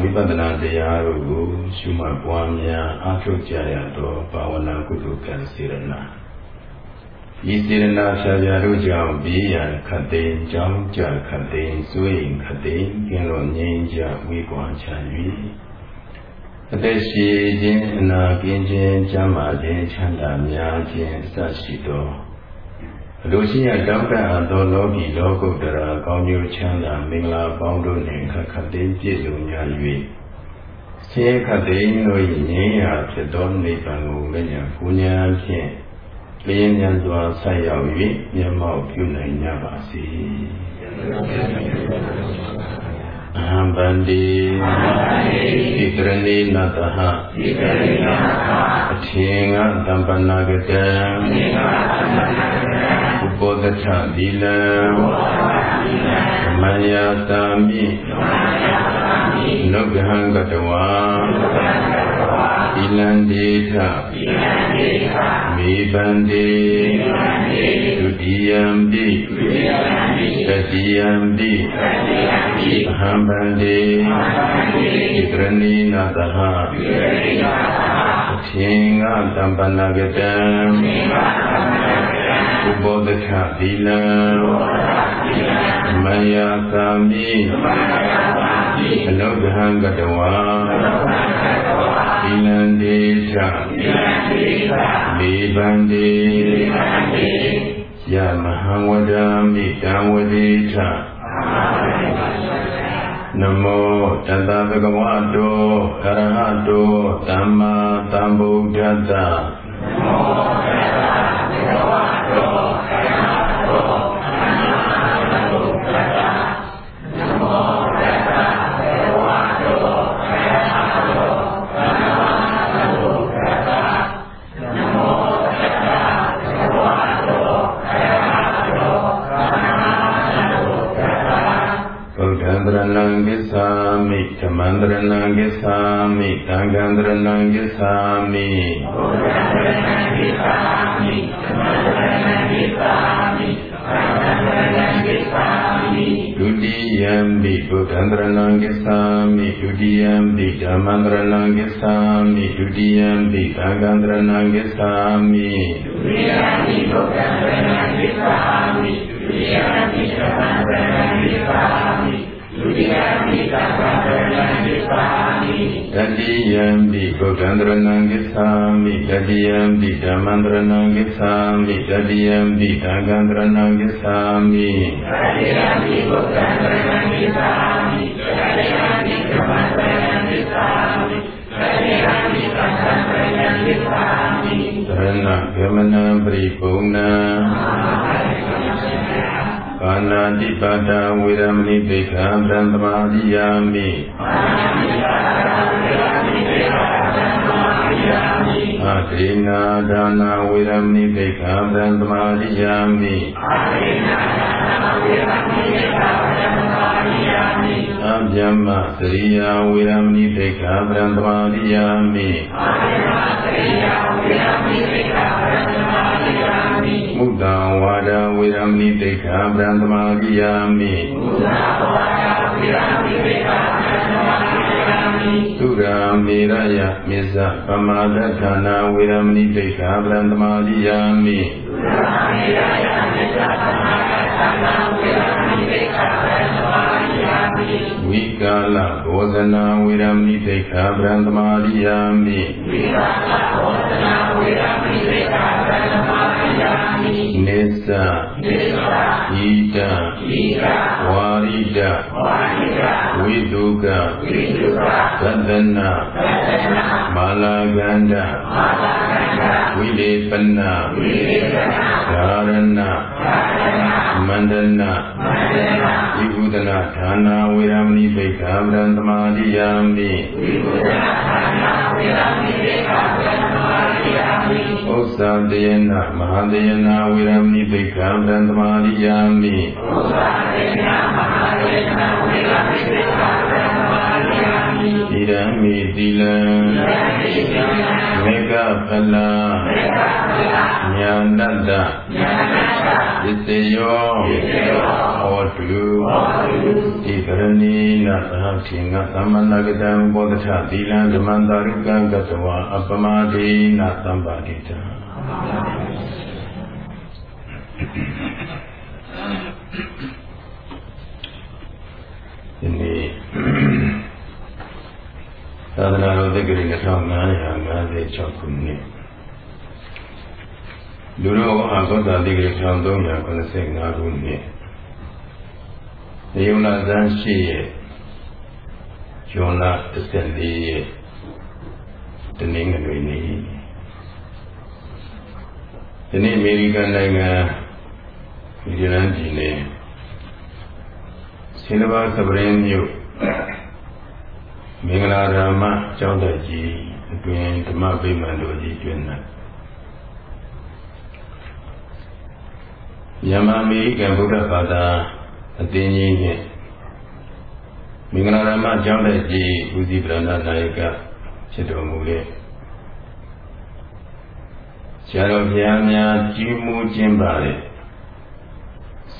ဝိပဿနာတရားတို့ကိုရှုမှတ်ပွားများအားထုတ်ကြရသောဘာဝနာကုတုကံစေရနာဤစေရနာဖြာဖြာတို့ကြောင့်ဘေးရန်ခတ်သိမ်းကြောင်းကြခတ်သိမ်းစွေရင်ခတ်သိမ်းကျင်းလို့ငြိမ်းချဝေကွာချမ်း၍အသက်ရှိခြင်းအနာကင်းခြင်းကျမ်းမာခြင်းချမ်းသာများခြင်းအစရှိသောအ လိုရှိရတောင်းတအပ်သောလောကီလောကုတ္တရာကောင်းကျိုးချမ်းသာမင်္ဂလာပေါင်းတို့နှင့်ခတ်ခတ်သိမ်းပြည့်စုံကြ၍ဆင်းရဲခတ်သိမ်းတို့၏ငြိမ်းရာဖြစ်သောနိဗ္ဗာန်ကိုမဉ္ဇဉ်ပူညာဖြင့်လျင်မြန်စွာဆက်ရောက်၍မျက်မှောက်ပြုနိုင်ကြပါစေ အဟံဗန္တိဣတရဏိနတဟအထင်္ဂတမ္ပနာကတံဥပောဒထသီလံမယတာမိနုဂဟံကတဝါသီလံဒေထမေဘန္တိဒုတိယံပိ တတိယံပိအဟံဗန္တိဣတရဏိနတဟအထင်္ဂတမ္ပနာကတံဥပောဒထသီလံမယသာမိအနုဒဟံကတဝါသီလံဒေသမေဘန္တိ ယမဟံဝဒာမိတံဝတိထနမောတတဗကဝတောအရဟတောသမ္မာသမ္ဗုဒ္ဓတ္တနမော တရဏံဂစ္ဆာမိသံဃံတရဏံဂစ္ဆာမိဗုဒ္ဓံတရဏံဂစ္ဆာမိဓမ္မံတရဏံဂစ္ဆာမိသံဃံတရဏံဂစ္ဆာမိဒုတိယံပိဗုဒ္ဓံတရဏံဂစ္ဆာမိဒုတိယံပိဓမ္မံတရဏံဂစ္ဆာမိဒုတိယံပိသံဃံတရဏံဂစ္ဆာမိဒုတိယံပိဗုဒ္ဓံတရဏံဂစ္ဆာမိဒုတိယံပိဓမ္မံတရဏံဂစ္ဆာမိဒု တိယံပိသံဃံတရဏံဂစ္ဆာမိတတိယံပိဗုဒ္ဓံတရဏံဂစ္ဆာမိတတိယံပိဓမ္မံတရဏံဂစ္ဆာမိတတိယံပိသံဃံတရဏံဂစ္ဆာမိတတိယံပိဗုဒ္ဓံတရဏံဂစ္ဆာမိတတိယံပိဓမ္မံတရဏံဂစ္ဆာမိတတိယံပိသံဃံတရဏံဂစ္ဆာမိသရဏဂမနံပရိပုံဏံကာ နာတိပါဒဝေရမဏိပိခာသံသမာဓိယာမိအာဒေနာဒါနာဝေရမဏိပိခာသံသမာဓိယာမိအာဒေနာဒါနာဝေရမဏိပိခာသံသမာဓိယာမိအဗျမ္မစရိယာဝေရမဏိပိခာသံသမာဓိယာမိအာဗျမ္မစရိယာဝေရမဏိပိခာသံသမာဓိယာမိမုဒ္ဒံ ဝါဒဝေရမဏိတိခာဗံသမာဓိယာမိမုဒ္ဒံဝါဒဝေရမဏိတိခာဗံသမာဓိယာမိသုရာမေရယမေဇပမာဒဌာနာဝေရမဏိတိခာဗံသမာဓိယာမိသုရာမေရယမေဇပမာဒဌာနာဝေရမဏိတိခာဗံသမာဓိယာမိ ဝိကာလဘောဇနာဝေရမိဒိဋ္ဌာဗြဟ္မာရိယာမိဝိကာလဘောဇနာဝေရမိဒိဋ္ဌာဗြဟ္မာရိယာမိနိစ္စနိစ္စဣဒံဣဒံဝါရိဒဝါရိဒဝိတုကဝိတုကသတ္တနာသတ္တနာမာလာကန္ဒမာလာကန္ဒဝိလေပနဝိလေပနဓာရဏဓာရဏ မန္တနာဝိဘုဒနာဌာနာဝေရမဏိဘိက္ခာဗရံသမာဓိယာမိဝိဘုဒနာဌာနာဝေရမဏိဘိက္ခာဗရံသမာဓိယာမိဥစ္စာတယနာမဟာတယနာဝေရမဏိဘိက္ခာဗရံသမာဓိယာမိဥစ္စာတယနာမဟာတယနာဝေရမဏိဘိက္ခာဗရံသမာဓိယာမိ ဣရမိသီလံမေကဖလာညာတတ္တပစ္စယောဟောတုဒီကရဏီနာသဟခေငသမ္မနာကတံဘောဓထသီလံဓမ္မတာရုကံကတဝါအပမဒေနာသံပါတိတံဒီနေ့ သာသနာတော်တက္ကရာ2556ခုနှစ်လူတော်အာသောတာတက္ကရာ1395ခုနှစ်နေုံလာဇန်ရှိရဲ့ဇွန်လ14ရက်တနင်္ဂနွေနေ့ဒီနေ့အမေရိကန်နိုင်ငံဒီရန်ပြည်နယ်ဆင်နဘာသပရင်မြို့ မင်္ဂလာဓမ္မကျောင်းတော်ကြီးအတွင်ဓမ္မဗိမာန်တော်ကြီးတွင်၌မြန်မာအမေရိကန်ဗုဒ္ဓဘာသာအသင်းကြီးနဲ့မင်္ဂလာဓမ္မကျောင်းတော်ကြီးဦးစီးဗရဏနာယကဖြစ်တော်မူတဲ့ဆရာတော်ဘုရားများကြီးမှုခြင်းပါတဲ့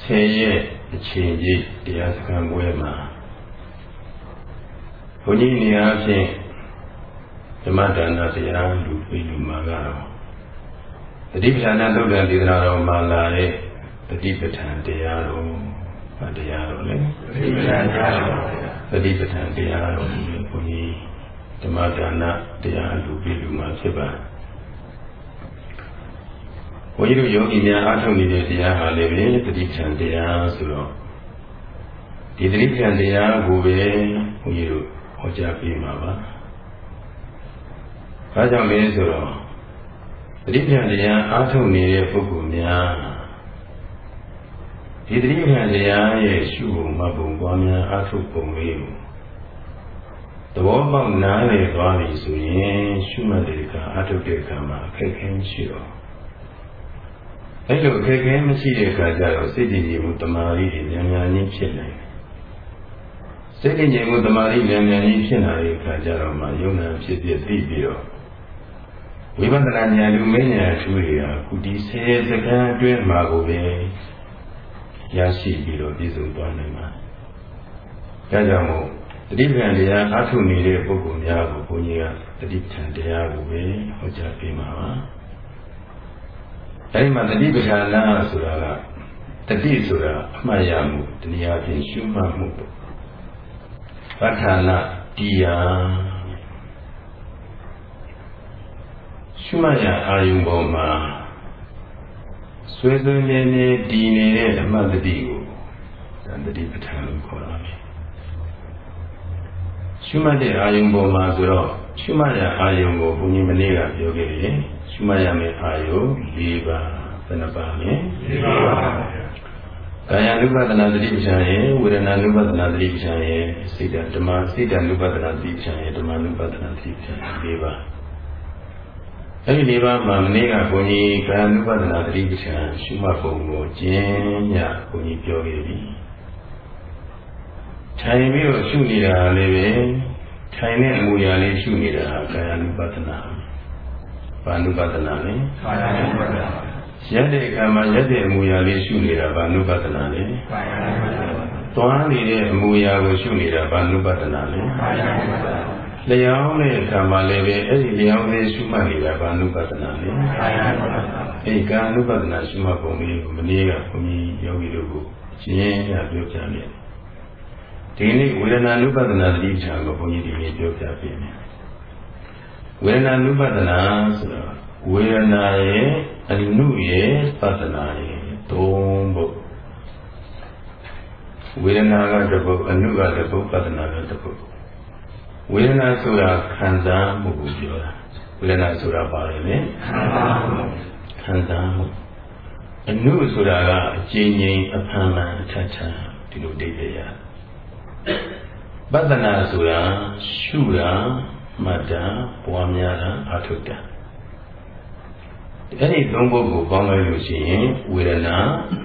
ဆယ်ရက်အချိန်ကြီးတရားစခန်းပွဲမှာ ဘုန်းကြီးနေရာဖြင့်ဓမ္မဒါနတရားလူပြီးလူမှာကတော့တတိပဌာန်သုတ်တံဒေသနာတော်မှာလာတဲ့တတိပဌာန်တရားတော်ဗာတရားတော်လေတတိပဌာန်တရားတော်တတိပဌာန်တရားတော်ဘုန်းကြီးဓမ္မဒါနတရားလူပြီးလူမှာဖြစ်ပါတယ်ဘုန်းကြီးတို့ယောဂီများအားထုတ်နေတဲ့တရားဟာလည်းပဲတတိပဌာန်တရားဆိုတော့ဒီတတိပဌာန်တရားကိုပဲဘုန်းကြီးတို့ဟော ကြားပေးမှာပါ။ဘာကြောင့်လဲဆိုတော့တတိပဌာန်တရားအားထုတ်နေတဲ့ပုဂ္ဂိုလ်များဒီတတိပဌာန်တရားရဲ့ရှုပုံမှတ်ပုံပွားများအားထုတ်ပုံလေးကိုသဘောပေါက်နားလည်သွားပြီဆိုရင်ရှုမှတ်တဲ့အခါအားထုတ်တဲ့အခါမှာအခက်အခဲရှိတော့အဲ့လိုအခက်အခဲမရှိတဲ့အခါကျတော့စိတ်တည်ကြည်မှုတမာရီတွေဉာဏ်ဉာဏ်ချင်းဖြစ်နိုင် စိတ်တည်ကြည်မှုတမာရီဉာဏ်ဉာဏ်ချင်းဖြစ်လာတဲ့အခါကျတော့မှယုံနာဖြစ်ဖြစ်သိပြီးတော့ဝိပဿနာဉာဏ်လူမင်းဉာဏ်ထူးတွေဟာကုတီဆယ်စက္ကန့်အတွင်းမှာကိုပဲရရှိပြီးတော့ပြည့်စုံသွားနိုင်မှာဒါကြောင့်မို့တတိပ္ပံတရားအထုနေတဲ့ပုဂ္ဂိုလ်များကိုဘုန်းကြီးကတတိပ္ပံတရားကိုပဲဟောကြားပေးမှာပါအဲဒီမှာတတိပဋ္ဌာနာဆိုတာကတတိဆိုတာအမှတ်ရမှုတနည်းအားဖြင့်ရှုမှတ်မှုပေါ့ ပဋ္ဌာနာတရားရှုမှတ်ရအာယုံပေါ်မှာဆွေးဆွေးမြဲမြဲတည်နေတဲ့အမှတ်တတိကိုတတိပဋ္ဌာန်လို့ခေါ်တာပဲရှုမှတ်တဲ့အာယုံပေါ်မှာဆိုတော့ရှုမှတ်ရအာယုံကိုဘုန်းကြီးမနေ့ကပြောခဲ့တယ်ရှုမှတ်ရမယ့်အာယု၄ပါးဘယ်နှပါလဲ၄ပါးပါ ကာယ ानु ပဒနာသတိပ္ပံရဲ့ဝေဒနာ ानु ပဒနာသတိပ္ပံရဲ့စိတ်ဓမ္မစိတ်ဓ ानु ပဒနာသတိပ္ပံရဲ့ဓမ္မ ानु ပဒနာသတိပ္ပံ၄ပါးအဲ့ဒီ၄ပါးမှာမနေ့ကဘုန်းကြီးကာယ ानु ပဒနာသတိပ္ပံရှုမှတ်ပုံကိုကျင်းညဘုန်းကြီးပြောခဲ့ပြီထိုင်ပြီးတော့ရှုနေတာလည်းပဲထိုင်တဲ့အမူအရာလေးရှုနေတာကာယ ानु ပဒနာဘာနုပဒနာလဲကာယ ानु ပဒနာ ရက်တဲ့အခါမှာရက်တဲ့အမူအရာလေးရှုနေတာဗာနုပဒနာလေ။သွားနေတဲ့အမူအရာကိုရှုနေတာဗာနုပဒနာလေ။လျောင်းတဲ့အခါမှာလည်းပဲအဲ့ဒီလျောင်းလေးရှုမှတ်နေတာဗာနုပဒနာလေ။အဲ့ကာနုပဒနာရှုမှတ်ပုံလေးကိုမနေ့ကဘုန်းကြီးယောဂီတို့ကိုရှင်းရပြောပြနေတယ်။ဒီနေ့ဝေဒနာနုပဒနာသတိချာကိုဘုန်းကြီးဒီနေ့ပြောပြပေးမယ်။ဝေဒနာနုပဒနာဆိုတော့ ဝေဒနာရဲ့အနုရဲ့ပဒနာရဲ့သုံးဖို့ဝေဒနာကတစ်ပုဒ်အနုကတစ်ပုဒ်ပတ္တနာကတစ်ပုဒ်ဝေဒနာဆိုတာခံစားမှုကိုပြောတာဝေဒနာဆိုတာပါလေလေခံစားမှုအနုဆိုတာကအကျဉ်းချင်းအဖန်မှန်အထက်ထန်ဒီလိုဒိဋ္ဌိရပတ္တနာဆိုတာရှုတာမှတ်တာပွားများတာအထုတာ အဲ့ဒီသုံးပုဒ်ကိုပေါင်းလိုက်လို့ရှိရင်ဝေဒနာ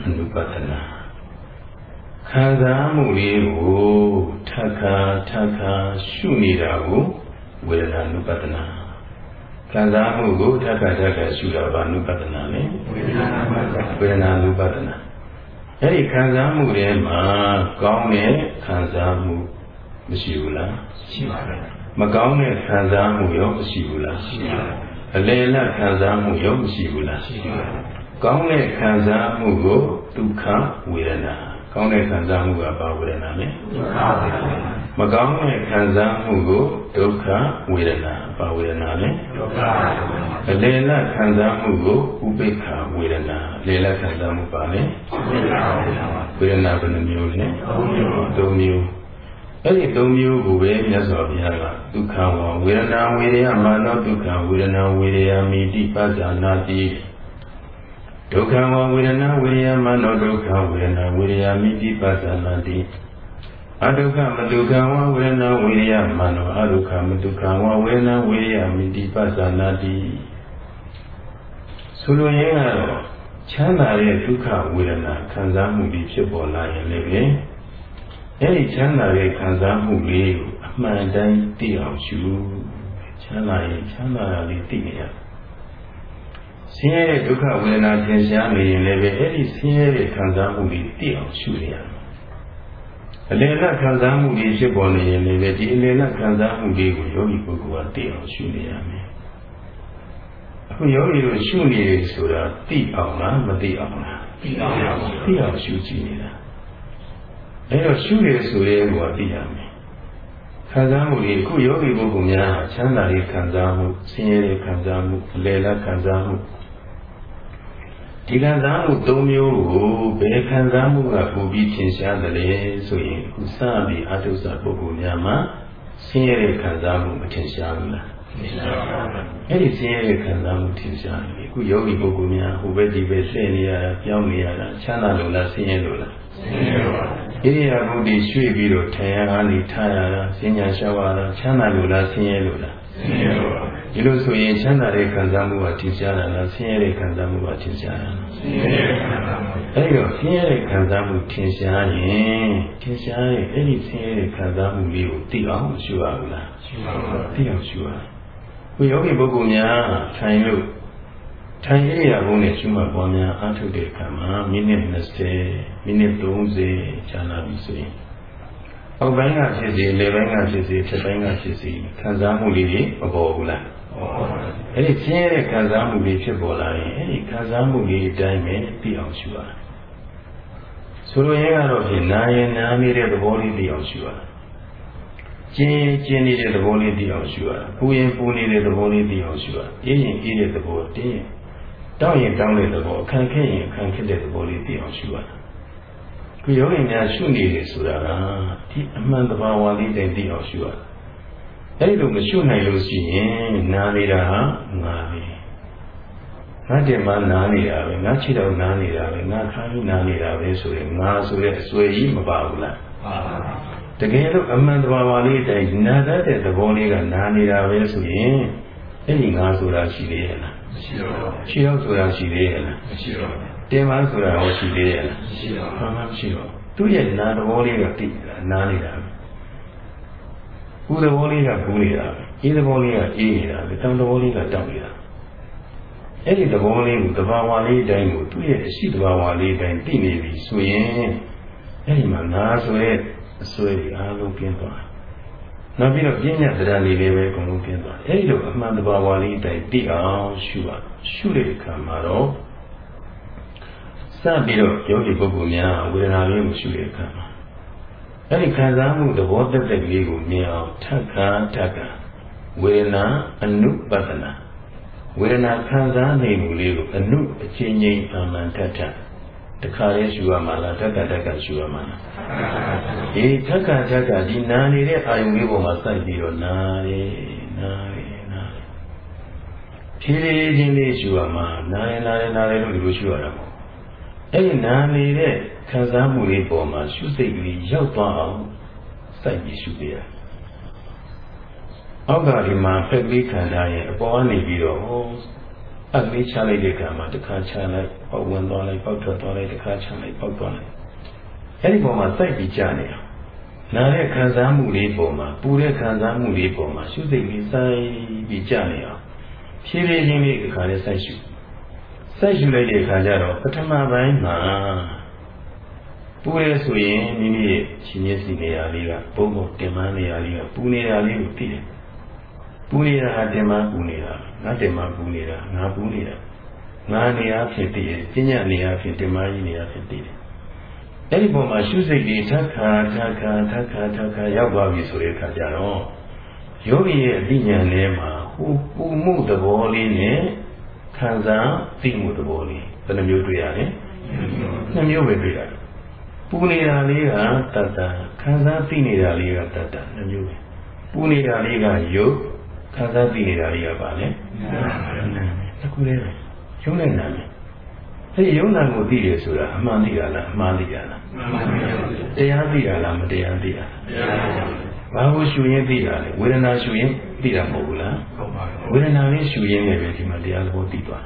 အနုပတ္တနာခံစားမှုလေးကိုထပ်ခါထပ်ခါရှုနေတာကိုဝေဒနာနုပတ္တနာခံစားမှုကိုထပ်ခါထပ်ခါရှုတာဘာနုပတ္တနာလဲဝေဒနာနုပတ္တနာဝေဒနာနုပတ္တနာအဲ့ဒီခံစားမှုတွေမှာကောင်းတဲ့ခံစားမှုမရှိဘူးလားရှိပါတယ်မကောင်းတဲ့ခံစားမှုရောမရှိဘူးလားရှိပါတယ် အလယ်လတ်ခံစားမှုရောမရှိဘူးလားရှိပါတယ်ကောင်းတဲ့ခံစားမှုကိုဒုက္ခဝေဒနာကောင်းတဲ့ခံစားမှုကဘာဝေဒနာလဲဒုက္ခဝေဒနာမကောင်းတဲ့ခံစားမှုကိုဒုက္ခဝေဒနာဘာဝေဒနာလဲဒုက္ခဝေဒနာအလယ်လတ်ခံစားမှုကိုဥပိ္ပခဝေဒနာအလယ်လတ်ခံစားမှုပါလဲဝေဒနာဝေဒနာဝေဒနာဘယ်နှမျိုးလဲသုံးမျိုးသုံးမျိုး အဲ့ဒီသုံးမျိုးကိုပဲမြတ်စွာဘုရားကဒုက္ခဝဝေဒနာဝေရယမာနောဒုက္ခဝေဒနာဝေရယမိတိပဇာနာတိဒုက္ခဝဝေဒနာဝေရယမနောဒုက္ခဝေဒနာဝေရယမိတိပသနာတိအဒုက္ခမဒုက္ခဝဝေဒနာဝေရယမနောအဒုက္ခမဒုက္ခဝဝေဒနာဝေရယမိတိပသနာတိဆိုလိုရင်းကတော့ချမ်းသာတဲ့ဒုက္ခဝေဒနာခံစားမှုတွေဖြစ်ပေါ်လာရင်လည်းပဲ အဲဒီချမ်းသာတဲ့ခံစားမှုလေးကိုအမှန်တိုင်းသိအောင်ရှုချမ်းသာရင်ချမ်းသာတာလေးသိနေရတယ်ဆင်းရဲတဲ့ဒုက္ခဝေဒနာသင်ရှားနေရင်လည်းပဲအဲ့ဒီဆင်းရဲတဲ့ခံစားမှုတွေသိအောင်ရှုရမယ်။အလယ်လတ်ခံစားမှုတွေဖြစ်ပေါ်နေရင်လည်းပဲဒီအလယ်လတ်ခံစားမှုတွေကိုယောဂီပုဂ္ဂိုလ်ကသိအောင်ရှုနေရမယ်။အခုယောဂီတို့ရှုနေတယ်ဆိုတာသိအောင်လားမသိအောင်လားသိအောင်ပါသိအောင်ရှုကြည့်နေတာ။ အဲ့တော့ရှုရဆိုရဲကိုသိရမယ်။ခံစားမှုတွေအခုယောဂီပုဂ္ဂိုလ်များချမ်းသာရေးခံစားမှုဆင်းရဲတဲ့ခံစားမှုအလယ်လတ်ခံစားမှုဒီခံစားမှု၃မျိုးကိုဘယ်ခံစားမှုကပုံပြီးသင်ရှားတယ်လဲဆိုရင်ခုစပြီးအတုစပုဂ္ဂိုလ်များမှာဆင်းရဲတဲ့ခံစားမှုမထင်ရှားဘူးလားထင်ရှားပါဘူးအဲ့ဒီဆင်းရဲတဲ့ခံစားမှုထင်ရှားတယ်ခုယောဂီပုဂ္ဂိုလ်များဟိုဘက်ဒီဘက်လှည့်နေရတာပြောင်းနေရတာချမ်းသာလို့လားဆင်းရဲလို့လားဆင်းရဲပါ ဣရိယာပုတွေရွှေ့ပြီးတော့ထိုင်ရတာနေထားရတာစဉ္ညာရှောက်ရတာချမ်းသာလို့လားဆင်းရဲလို့လားဆင်းရဲပါဒီလိုဆိုရင်ချမ်းသာတဲ့ခံစားမှုကထင်ရှားတာလားဆင်းရဲတဲ့ခံစားမှုကထင်ရှားတာလားဆင်းရဲတဲ့ခံစားမှုအဲ့ဒီတော့ဆင်းရဲတဲ့ခံစားမှုထင်ရှားရင်ထင်ရှားရင်အဲ့ဒီဆင်းရဲတဲ့ခံစားမှုလေးကိုသိအောင်ရှုရဘူးလားရှုပါဘူးသိအောင်ရှုရခုယောဂီပုဂ္ဂိုလ်များထိုင်လို့ ထိုင်ရရဘုံနဲ့ရှုမှတ်ပွားများအားထုတ်တဲ့အခါမှာမိနစ်20မိနစ်30ကြာလာပြီဆိုရင်အောက်ပိုင်းကဖြစ်စီလေပိုင်းကဖြစ်စီဖြတ်ပိုင်းကဖြစ်စီခံစားမှုလေးတွေမပေါ်ဘူးလားအဲ့ဒီဆင်းရဲတဲ့ခံစားမှုတွေဖြစ်ပေါ်လာရင်အဲ့ဒီခံစားမှုတွေအတိုင်းပဲသိအောင်ရှုရတယ်ဆိုလိုရင်းကတော့ဖြင့်နာရင်နာနေတဲ့သဘောလေးသိအောင်ရှုရတယ်ကျင်းကျင်းနေတဲ့သဘောလေးသိအောင်ရှုရတယ်ပူရင်ပူနေတဲ့သဘောလေးသိအောင်ရှုရတယ်အေးရင်အေးတဲ့သဘောတင်းရင် တောင်းရင်တောင်းတဲ့သဘောခံခဲ့ရင်ခံခဲ့တဲ့သဘောလေးသိအောင်ရှုရတယ်ဒီယောဂီများရှုနေတယ်ဆိုတာကဒီအမှန်တဘာဝလေးတိုင်သိအောင်ရှုရအဲ့ဒီလိုမရှုနိုင်လို့ရှိရင်နားနေတာဟာငါပဲငါတင်မနားနေတာပဲငါခြေတော်နားနေတာပဲငါခါးကြီးနားနေတာပဲဆိုရင်ငါဆိုတဲ့အစွဲကြီးမပါဘူးလားပါပါတကယ်လို့အမှန်တဘာဝလေးတိုင်နာတတ်တဲ့သဘောလေးကနားနေတာပဲဆိုရင်အဲ့ဒီငါဆိုတာရှိသေးရဲ့လား မရှိတော့ဘူးရှိတော့ဆိုတာရှိသေးရဲ့လားမရှိတော့ဘူးတင်ပါဆိုတာဟောရှိသေးရဲ့လားမရှိတော့ဘာမှမရှိတော့သူ့ရဲ့နာသဘောလေးကသိတာနားနေတာပဲကုသဘောလေးကကူးနေတာပဲအေးသဘောလေးကအေးနေတာပဲတောင်သဘောလေးကတောင်နေတာအဲ့ဒီသဘောလေးကိုတဘာဝလေးအတိုင်းကိုသူ့ရဲ့အရှိတဘာဝလေးအတိုင်းသိနေပြီဆိုရင်အဲ့ဒီမှာနာဆိုတဲ့အစွဲတွေအားလုံးပြင်းသွား နောက်ပြီးတော့ပြင်းညက်တရားလေးလေးပဲအကုန်လုံးပြင်းသွားအဲ့ဒီလိုအမှန်တဘာဝလေးအတိုင်းသိအောင်ရှုပါရှုတဲ့အခါမှာတော့စပြီးတော့ယောဂီပုဂ္ဂိုလ်များဝေဒနာလေးကိုရှုတဲ့အခါမှာအဲ့ဒီခံစားမှုသဘောတက်တဲ့လေးကိုမြင်အောင်ထပ်ခါထပ်ခါဝေဒနာအနုပဒနာဝေဒနာခံစားနေမှုလေးကိုအနုအချင်းချင်းအမှန်ထပ်ထပ် တခါလေးရှုရမှာလားတက္ကတက္ကရှုရမှာလားအေးတက္ကတက္ကဒီနာနေတဲ့အာယုံလေးပေါ်မှာစိုက်ပြီးတော့နာရဲနာရဲနာရဲဖြည်းဖြည်းချင်းလေးရှုရမှာနာရဲနာရဲနာရဲလို့ဒီလိုရှုရတာပေါ့အဲ့ဒီနာနေတဲ့ခံစားမှုလေးပေါ်မှာရှုစိတ်ကလေးရောက်သွားအောင်စိုက်ပြီးရှုပြရအောက်ကဒီမှာဖက်ကလေးခံထားရင်အပေါ်ကနေပြီးတော့အကလေးချလိုက်တဲ့ကံမှာတစ်ခါချလိုက် ပေါက်ဝင်သွားလိုက်ပေါက်ထွက်သွားလိုက်တစ်ခါချလိုက်ပေါက်သွားလိုက်အဲ့ဒီပုံမှာစိုက်ပြီးကြာနေတာနားတဲ့ခံစားမှုလေးပုံမှာပူတဲ့ခံစားမှုလေးပုံမှာရှုစိတ်လေးစိုက်ပြီးကြာနေအောင်ဖြည်းဖြည်းချင်းလေးအခါလေးစိုက်ရှုစိုက်ရှုလိုက်တဲ့အခါကျတော့ပထမပိုင်းမှာပူရဲဆိုရင်မိမိရဲ့ရှင်မျက်စိနေရာလေးကဘုံဘုံတင်မနေရာလေးကပူနေတာလေးကိုသိတယ်ပူနေတာဟာတင်မပူနေတာငါတင်မပူနေတာငါပူနေတာ ငါနေရာဖြစ်တည်တယ်ပညာနေရာဖြစ်တင်မကြီးနေရာဖြစ်တည်တယ်အဲ့ဒီပုံမှာရှုစိတ်တွေထက်ခါထက်ခါထက်ခါထက်ခါရောက်သွားပြီဆိုတဲ့အခါကျတော့ယောဂီရဲ့အသိဉာဏ်ထဲမှာဟိုပူမှုသဘောလေးနဲ့ခံစားသိမှုသဘောလေးဘယ်နှမျိုးတွေ့ရလဲနှစ်မျိုးပဲတွေ့ရတယ်ပူနေတာလေးကတတ္တခံစားသိနေတာလေးကတတ္တနှစ်မျိုးပဲပူနေတာလေးကယုတ်ခံစားသိနေတာလေးကပါလေတခုလေးပဲ ယုံနဲ့နာမယ်အဲဒီယုံနာကိုသိတယ်ဆိုတာအမှန်သိတာလားအမှားသိတာလားတရားသိတာလားမတရားသိတာဘာကိုရှုရင်းသိတာလဲဝေဒနာရှုရင်းသိတာမဟုတ်ဘူးလားဝေဒနာလေးရှုရင်းနဲ့ပဲဒီမှာတရားသဘောသိသွား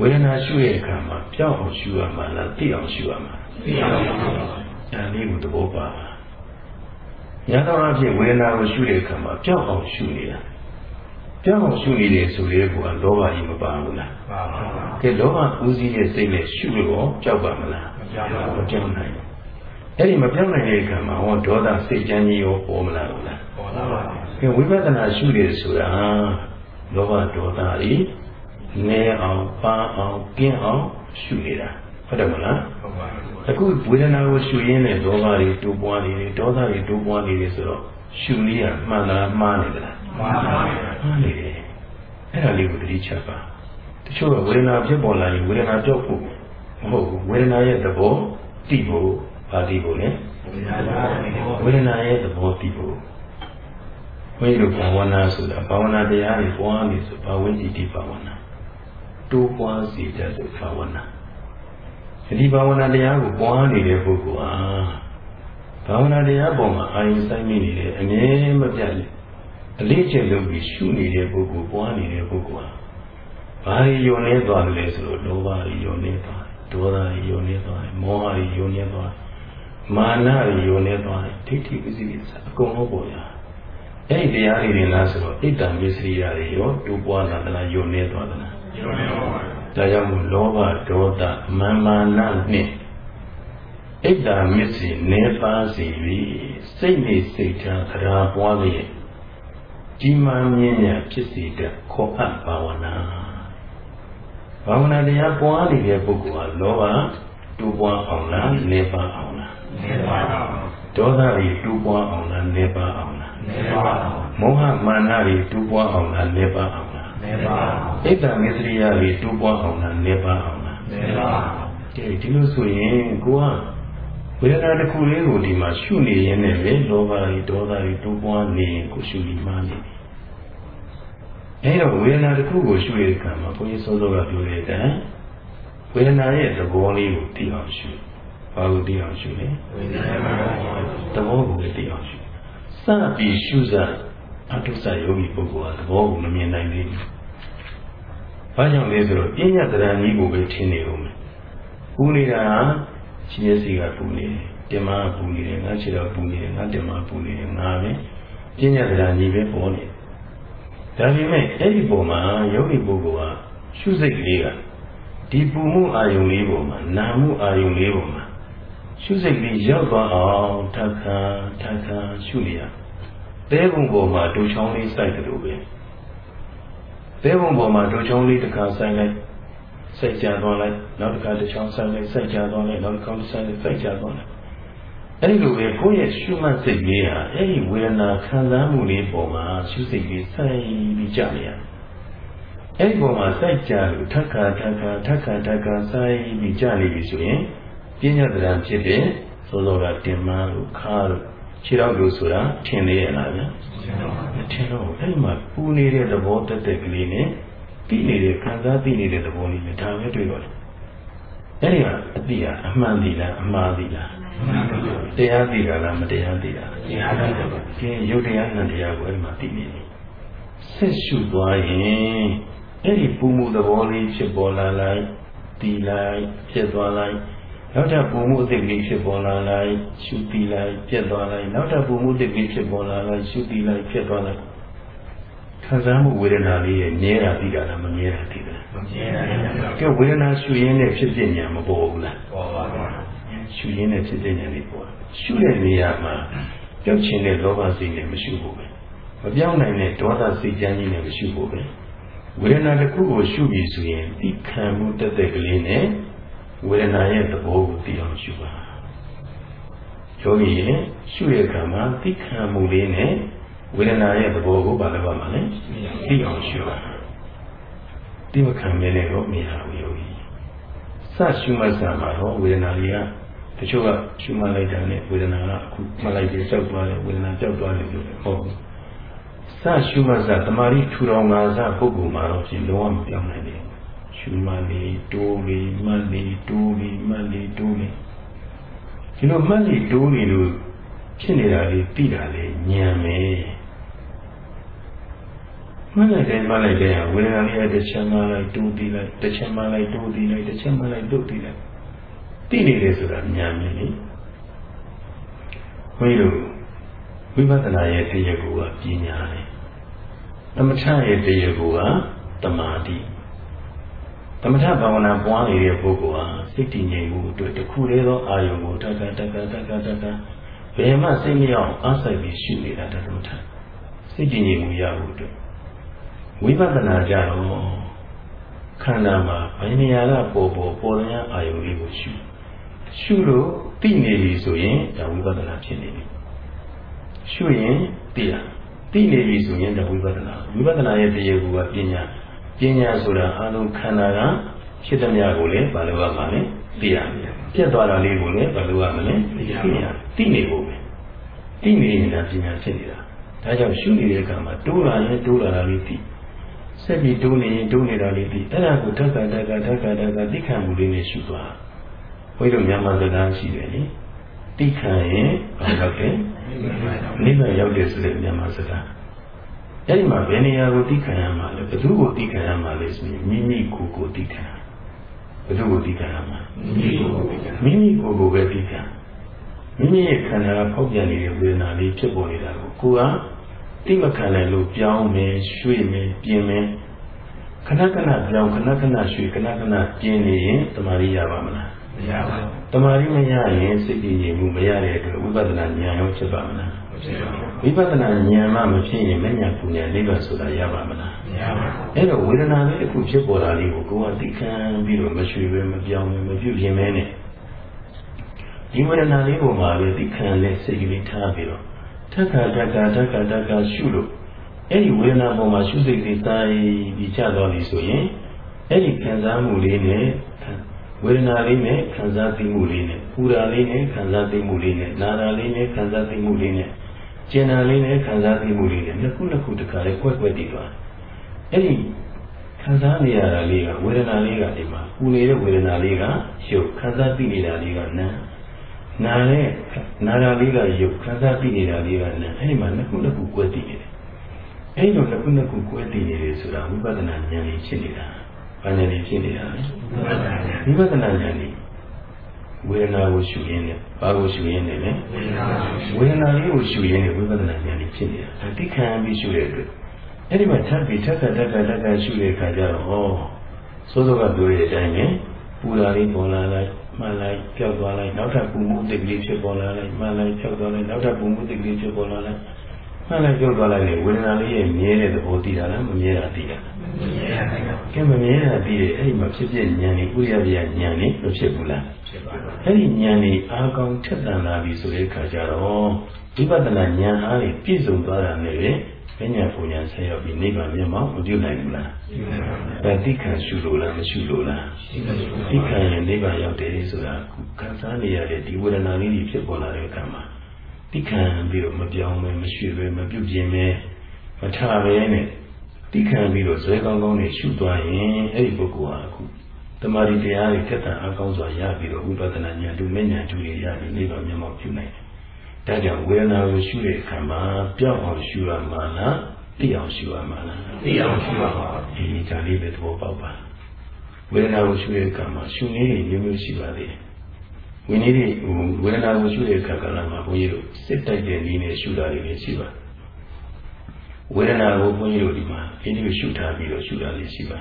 ဝေဒနာရှုရဲ့အခါမှာပြောင်းအောင်ရှုရမှာလားသိအောင်ရှုရမှာသိအောင်ဒါလေးကိုသဘောပါညတော်အဖြစ်ဝေဒနာကိုရှုတဲ့အခါမှာပြောင်းအောင်ရှုနေတာ ပြောင်းအောင်ရှုနေတယ်ဆိုတဲ့ကောလောဘကြီးမပါဘူးလားပါပါကဲလောဘဦးစီးတဲ့စိတ်နဲ့ရှုလို့ကြောက်ပါမလားမကြောက်ပါဘူးမကြောက်နိုင်ဘူးအဲ့ဒီမပြောင်းနိုင်တဲ့အခါမှာဟောဒေါသစိတ်ကြမ်းကြီးရောပေါ်မလာဘူးလားပေါ်လာပါဘူးကဲဝိပဿနာရှုတယ်ဆိုတာလောဘဒေါသတွေနဲအောင်ပါအောင်ကင်းအောင်ရှုနေတာဟုတ်တယ်မလားဟုတ်ပါဘူးအခုဝေဒနာကိုရှုရင်းနဲ့ဒေါသတွေတိုးပွားနေတယ်ဒေါသတွေတိုးပွားနေတယ်ဆိုတော့ရှုနည်းကမှန်လားမှားနေသလား မှန်ပါဘူးမှန်နေတယ်အဲ့ဒါလေးကိုတတိချက်ပါတချို့ကဝေဒနာဖြစ်ပေါ်လာရင်ဝေဒနာကြောက်ဖို့မဟုတ်ဘူးဝေဒနာရဲ့သဘောသိဖို့ဘာသိဖို့လဲဝေဒနာရဲ့သဘောသိဖို့ဝိရုဘာဝနာဆိုတာဘာဝနာတရားတွေပွားနေဆိုဘာဝိจิတိဘာဝနာတိုးပွားစေတတ်တဲ့ဘာဝနာဒီဘာဝနာတရားကိုပွားနေတဲ့ပုဂ္ဂိုလ်ဟာဘာဝနာတရားပေါ်မှာအာရုံစိုက်မိနေတယ်အမြဲမပြတ်လေ အလေးကျင့်လုပ်ပြီးရှုနေတဲ့ပုဂ္ဂိုလ်ပွားနေတဲ့ပုဂ္ဂိုလ်ဟာဘာတွေယုံနေသွားတယ်လဲဆိုတော့လောဘတွေယုံနေသွားတယ်ဒေါသတွေယုံနေသွားတယ်မောဟတွေယုံနေသွားတယ်မာနတွေယုံနေသွားတယ်ဒိဋ္ဌိပစ္စည်းတွေအကုန်လုံးပေါ်ရအဲ့ဒီတရားတွေနေလားဆိုတော့ဣတ္တံပစ္စရိယတွေရောတိုးပွားလာသလားယုံနေသွားသလားယုံနေပါဘူးဒါကြောင့်မို့လောဘဒေါသမာမာနနှင့်ဣဒ္ဓာမစ္စည်းနေပါစီပြီးစိတ်နေစိတ်ထားသရာပွားလျက် ကြီးမားမြင့်မြတ်ဖြစ်စေတဲ့ခေါ်အပ်ဘာဝနာဘာဝနာတရားပွားနေတဲ့ပုဂ္ဂိုလ်ဟာလောဘတူပွားအောင်လားနေပါအောင်လားနေပါအောင်ဒေါသတွေတူပွားအောင်လားနေပါအောင်လားနေပါအောင်မောဟမာနတွေတူပွားအောင်လားနေပါအောင်လားနေပါအောင်ဣဒ္ဓမစ္စရိယတွေတူပွားအောင်လားနေပါအောင်လားနေပါအောင်ကဲဒီလိုဆိုရင်ကိုက ဝေဒနာတစ်ခုလေးကိုဒီမှာရှုနေရင်းနဲ့ပဲလောဘတွေဒေါသတွေတိုးပွားနေရင်ကိုရှုပြီးမှနေတယ်။အဲတော့ဝေဒနာတစ်ခုကိုရှုရတဲ့အခါမှာဘုန်းကြီးစောစောကပြောတဲ့အတိုင်းဝေဒနာရဲ့သဘောလေးကိုသိအောင်ရှု။ဘာကိုသိအောင်ရှုလဲ။ဝေဒနာသဘောကိုသိအောင်ရှု။စပြီးရှုစားအတုစယောဂီပုဂ္ဂိုလ်ကသဘောကိုမမြင်နိုင်သေးဘူး။ဘာကြောင့်လဲဆိုတော့ပညာတရားကြီးကိုပဲထင်နေဦးမယ်။ကူနေတာ ခြေမျက်စိကပူနေတယ်တင်မပူနေတယ်ငါခြေတော်ပူနေတယ်ငါတင်မပူနေတယ်ငါပဲပညာတရားညီပဲပေါ်နေဒါပေမဲ့အဲ့ဒီပုံမှာယောဂီပုဂ္ဂိုလ်ကရှုစိတ်ကလေးကဒီပူမှုအာယုံလေးပုံမှာနာမှုအာယုံလေးပုံမှာရှုစိတ်ကလေးရောက်သွားအောင်ထပ်ခါထပ်ခါရှုနေရတဲပုံပေါ်မှာဒုချောင်းလေးစိုက်တယ်လို့ပဲတဲပုံပေါ်မှာဒုချောင်းလေးတစ်ခါစိုက်လိုက် စိတ်ကြသွားလိုက်နောက်တစ်ခါတစ်ချောင်းဆိုင်လိုက်စိတ်ကြသွားလိုက်နောက်တစ်ခါတစ်ဆိုင်လိုက်စိတ်ကြသွားလိုက်အဲ့ဒီလိုပဲကိုယ့်ရဲ့ရှုမှတ်စိတ်လေးဟာအဲ့ဒီဝေဒနာခံစားမှုလေးပေါ်မှာရှုစိတ်လေးစိုက်ပြီးကြနေရတယ်အဲ့ဒီပေါ်မှာစိုက်ကြလို့ထက်ခါထက်ခါထက်ခါထက်ခါစိုက်ပြီးကြနေပြီဆိုရင်ပညာတရားဖြစ်တဲ့သောသောကတင်မလို့ခါလို့ခြေတော့လို့ဆိုတာထင်နေရလားဗျာမထင်တော့အဲ့ဒီမှာပူနေတဲ့သဘောတက်တဲ့ကလေးနဲ့ သိနေတဲ့ခံစားသိနေတဲ့သဘောလေးနဲ့ဒါပဲတွေ့တော့တယ်အဲ့ဒီကအတိအမှန်သိလားအမှားသိလားတရားသိတာလားမတရားသိတာတရားသိတယ်ကျင်းရုပ်တရားနဲ့တရားကိုအဲ့ဒီမှာသိနေတယ်ဆက်ရှုသွားရင်အဲ့ဒီပူမှုသဘောလေးဖြစ်ပေါ်လာလိုက်တီလိုက်ဖြစ်သွားလိုက်နောက်ထပ်ပုံမှုအသိကလေးဖြစ်ပေါ်လာလိုက်ရှုတီလိုက်ပြက်သွားလိုက်နောက်ထပ်ပုံမှုအသိကလေးဖြစ်ပေါ်လာလိုက်ရှုတီလိုက်ပြက်သွားလိုက် ခံစားမှုဝေဒနာလေးရဲ့မြဲတာသိတာလားမမြဲတာသိတာမမြဲတာကဲဝေဒနာရှုရင်းနဲ့ဖြစ်ဖြစ်ညာမပေါ်ဘူးလားပေါ်ပါပါရှုရင်းနဲ့ဖြစ်ဖြစ်ညာလေးပေါ်ရှုတဲ့နေရာမှာကြောက်ချင်တဲ့လောဘစိတ်နဲ့မရှုဖို့ပဲမပြောင်းနိုင်တဲ့ဒေါသစိတ်ကြမ်းကြီးနဲ့မရှုဖို့ပဲဝေဒနာတစ်ခုကိုရှုပြီးဆိုရင်ဒီခံမှုတက်တဲ့ကလေးနဲ့ဝေဒနာရဲ့သဘောကိုသိအောင်ရှုပါယောဂီရဲ့ရှုရဲ့ကံမှာသိခံမှုလေးနဲ့ ဝေဒနာရဲ့သဘောကိုဘာလို့ပါမလဲသိအောင်ရှုပါဒီမခံမြဲတဲ့တော့မရဘူးယောဂီစရှုမှတ်စမှာတော့ဝေဒနာလေးကတချို့ကရှုမှတ်လိုက်တာနဲ့ဝေဒနာကအခုမှတ်လိုက်ပြီးကြောက်သွားတယ်ဝေဒနာကြောက်သွားတယ်လို့ဟုတ်ဘူးစရှုမှတ်စတမာရီထူတော်ငါစပုဂ္ဂိုလ်မှာတော့ဒီလုံးဝမပြောင်းနိုင်ဘူးရှုမှတ်လေတိုးလေမှတ်လေတိုးလေမှတ်လေတိုးလေဒီလိုမှတ်လေတိုးလေလို့ဖြစ်နေတာလေးသိတာလေညံမယ် မှတ်လိုက်တယ်မှတ်လိုက်တယ်ဝေဒနာလေးတစ်ချက်မှလိုက်တိုးပြီးလိုက်တစ်ချက်မှလိုက်တိုးပြီးလိုက်တစ်ချက်မှလိုက်တိုးပြီးလိုက်သိနေတယ်ဆိုတာညံမယ်လေဘုန်းကြီးတို့ဝိပဿနာရဲ့တရားကိုကပညာလေသမထရဲ့တရားကိုကတမာတိသမထဘာဝနာပွားနေတဲ့ပုဂ္ဂိုလ်ဟာစိတ်တည်ငြိမ်မှုအတွက်တခုတည်းသောအာယုံကိုတက္ကတက္ကတက္ကတက္ကဘယ်မှစိတ်မရောက်အားစိုက်ပြီးရှုနေတာတသမထစိတ်တည်ငြိမ်မှုရဖို့အတွက် ဝိပဿနာကြတော့ခန္ဓာမှာဘယ်နေရာကပေါ်ပေါ်ပေါ်ရန်အာယုံလေးကိုရှုရှုလို့သိနေပြီဆိုရင်ဒါဝိပဿနာဖြစ်နေပြီရှုရင်သိရသိနေပြီဆိုရင်ဒါဝိပဿနာဝိပဿနာရဲ့တရားကပညာပညာဆိုတာအလုံးခန္ဓာကဖြစ်သမျှကိုလည်းဘာလို့ရမှာလဲသိရမယ်ပြတ်သွားတာလေးကိုလည်းဘာလို့ရမလဲသိရမယ်သိနေဖို့ပဲသိနေနေတာပညာဖြစ်နေတာဒါကြောင့်ရှုနေတဲ့အခါမှာတိုးလာရင်တိုးလာတာလေးသိ ဆက်ပြီးတိုးနေရင်တိုးနေတာလေးသိအဲ့ဒါကိုဓက္ကဓက္ကဓက္ကဓက္ကသိခံမှုလေးနဲ့ရှုသွားဘုရားမြန်မာစကားရှိတယ်လေသိခံရင်ဘာရောက်တယ်နိဗ္ဗာန်ရောက်တယ်ဆိုတဲ့မြန်မာစကားအဲ့ဒီမှာဘယ်နေရာကိုသိခံရမှာလဲဘယ်သူကိုသိခံရမှာလဲဆိုရင်မိမိကိုယ်ကိုသိခံဘယ်သူကိုသိခံရမှာမိမိကိုယ်မိမိကိုယ်ကိုပဲသိခံမိမိရဲ့ခန္ဓာကဖောက်ပြန်နေတဲ့ဝေဒနာလေးဖြစ်ပေါ်နေတာကိုကိုယ်က သိမခံနိုင်လို့ပြောင်းမယ်ရွှေ့မယ်ပြင်မယ်ခဏခဏပြောင်းခဏခဏရွှေ့ခဏခဏပြင်နေရင်တမာရီရပါမလားမရပါဘူးတမာရီမရရင်စိတ်တည်ငြိမ်မှုမရတဲ့အတွက်ဝိပဿနာဉာဏ်ရောဖြစ်ပါမလားဝိပဿနာဉာဏ်မှမဖြစ်ရင်မဉာဏ်ပူဉာဏ်နိဗ္ဗာန်ဆိုတာရပါမလားမရပါဘူးအဲ့တော့ဝေဒနာလေးတစ်ခုဖြစ်ပေါ်လာလေးကိုကိုယ်ကသိခံပြီးတော့မရွှေပဲမပြောင်းပဲမပြုတ်ပြင်မဲနဲ့ဒီဝေဒနာလေးပေါ်မှာပဲသိခံတဲ့စိတ်ကလေးထားပြီးတော့ ထက်ခါတက်ကတက်ကတက်ကရှုလို့အဲ့ဒီဝေဒနာပေါ်မှာရှုစိတ်လေးတိုင်းပြီးကြတော့ပြီဆိုရင်အဲ့ဒီခံစားမှုလေးနဲ့ဝေဒနာလေးနဲ့ခံစားသိမှုလေးနဲ့ပူတာလေးနဲ့ခံစားသိမှုလေးနဲ့နာတာလေးနဲ့ခံစားသိမှုလေးနဲ့ကျင်တာလေးနဲ့ခံစားသိမှုလေးနဲ့နှစ်ခုနှစ်ခုတခါလေးကွက်ကွက်တည်သွားအဲ့ဒီခံစားနေရတာလေးကဝေဒနာလေးကဒီမှာပူနေတဲ့ဝေဒနာလေးကရုပ်ခံစားသိနေတာလေးကနာ နာနဲ့နာတာလေးကရုပ်ခံစားသိနေတာလေးကနာအဲ့ဒီမှာနှစ်ခုနှစ်ခုကွက်တည်နေတယ်အဲ့လိုနှစ်ခုနှစ်ခုကွဲတည်နေတယ်ဆိုတာဝိပဿနာဉာဏ်လေးဖြစ်နေတာ။ဘာဉာဏ်လေးဖြစ်နေတာလဲ။ဝိပဿနာဉာဏ်လေးဝေဒနာကိုရှုရင်းနဲ့ဘာကိုရှုရင်းနဲ့လဲဝေဒနာလေးကိုရှုရင်းနဲ့ဝိပဿနာဉာဏ်လေးဖြစ်နေတာဒါသိခံပြီးရှုတဲ့အတွက်အဲ့ဒီမှာထပ်ပြီးထပ်ထပ်ထပ်ထပ်ထပ်ရှုတဲ့အခါကျတော့ဟောစိုးစိုးကပြောတဲ့အတိုင်းပဲပူလာလေးပေါ်လာလိုက် မှန်လိုက်ပြောက်သွားလိုက်နောက်ထပ်ပူမှုတိတ်ကလေးဖြစ်ပေါ်လာလိုက်မှန်လိုက်ပြောက်သွားလိုက်နောက်ထပ်ပူမှုတိတ်ကလေးဖြစ်ပေါ်လာလိုက်မှန်လိုက်ပြောက်သွားလိုက်လေဝေဒနာလေးရဲ့မြဲတဲ့သဘောသိတာလားမမြဲတာသိတာလားမမြဲတာကဲမမြဲတာသိတယ်အဲ့ဒီမှာဖြစ်ဖြစ်ဉာဏ်လေးဥရပြဉာဏ်လေးမဖြစ်ဘူးလားဖြစ်ပါဘူးအဲ့ဒီဉာဏ်လေးအာကောင်ထက်တန်လာပြီဆိုတဲ့အခါကျတော့ဝိပဿနာဉာဏ်အားဖြင့်ပြည့်စုံသွားတာနဲ့ ပဲပညာပူညာဆက်ရောက်ပြီးနိဗ္ဗာန်မျက်မှောက်မပြုနိုင်ဘူးလားအဲတိခံရှုလို့လားမရှုလို့လားတိခံရင်နိဗ္ဗာန်ရောက်တယ်ဆိုတာခံစားနေရတဲ့ဒီဝေဒနာလေးတွေဖြစ်ပေါ်လာတဲ့အခါမှာတိခံပြီးတော့မပြောင်းပဲမရွှေ့ပဲမပြုတ်ပြင်းပဲမထပဲနဲ့တိခံပြီးတော့ဇွဲကောင်းကောင်းနဲ့ရှုသွားရင်အဲ့ဒီပုဂ္ဂိုလ်ဟာအခုတမာရီတရားတွေထက်သန်အကောင်းစွာရပြီးတော့ဝိပဿနာဉာဏ်တူမဉာဏ်တူတွေရပြီးနိဗ္ဗာန်မျက်မှောက်ပြုနိုင်တယ်။ ဒါကြောင့်ဝေဒနာကိုရှုတဲ့အခါမှာပြောင်းအောင်ရှုရမှာလားသိအောင်ရှုရမှာလားသိအောင်ရှုပါပါဒီကြလေးပဲသဘောပေါက်ပါဝေဒနာကိုရှုတဲ့အခါမှာရှုနည်းတွေမျိုးမျိုးရှိပါသေးတယ်ဝိနည်းတွေဝေဒနာကိုရှုတဲ့အခါကလည်းမှာဘုန်းကြီးတို့စစ်တိုက်တဲ့နည်းနဲ့ရှုတာတွေလည်းရှိပါဝေဒနာကိုဘုန်းကြီးတို့ဒီမှာအင်းကြီးရှုထားပြီးတော့ရှုတာလည်းရှိပါ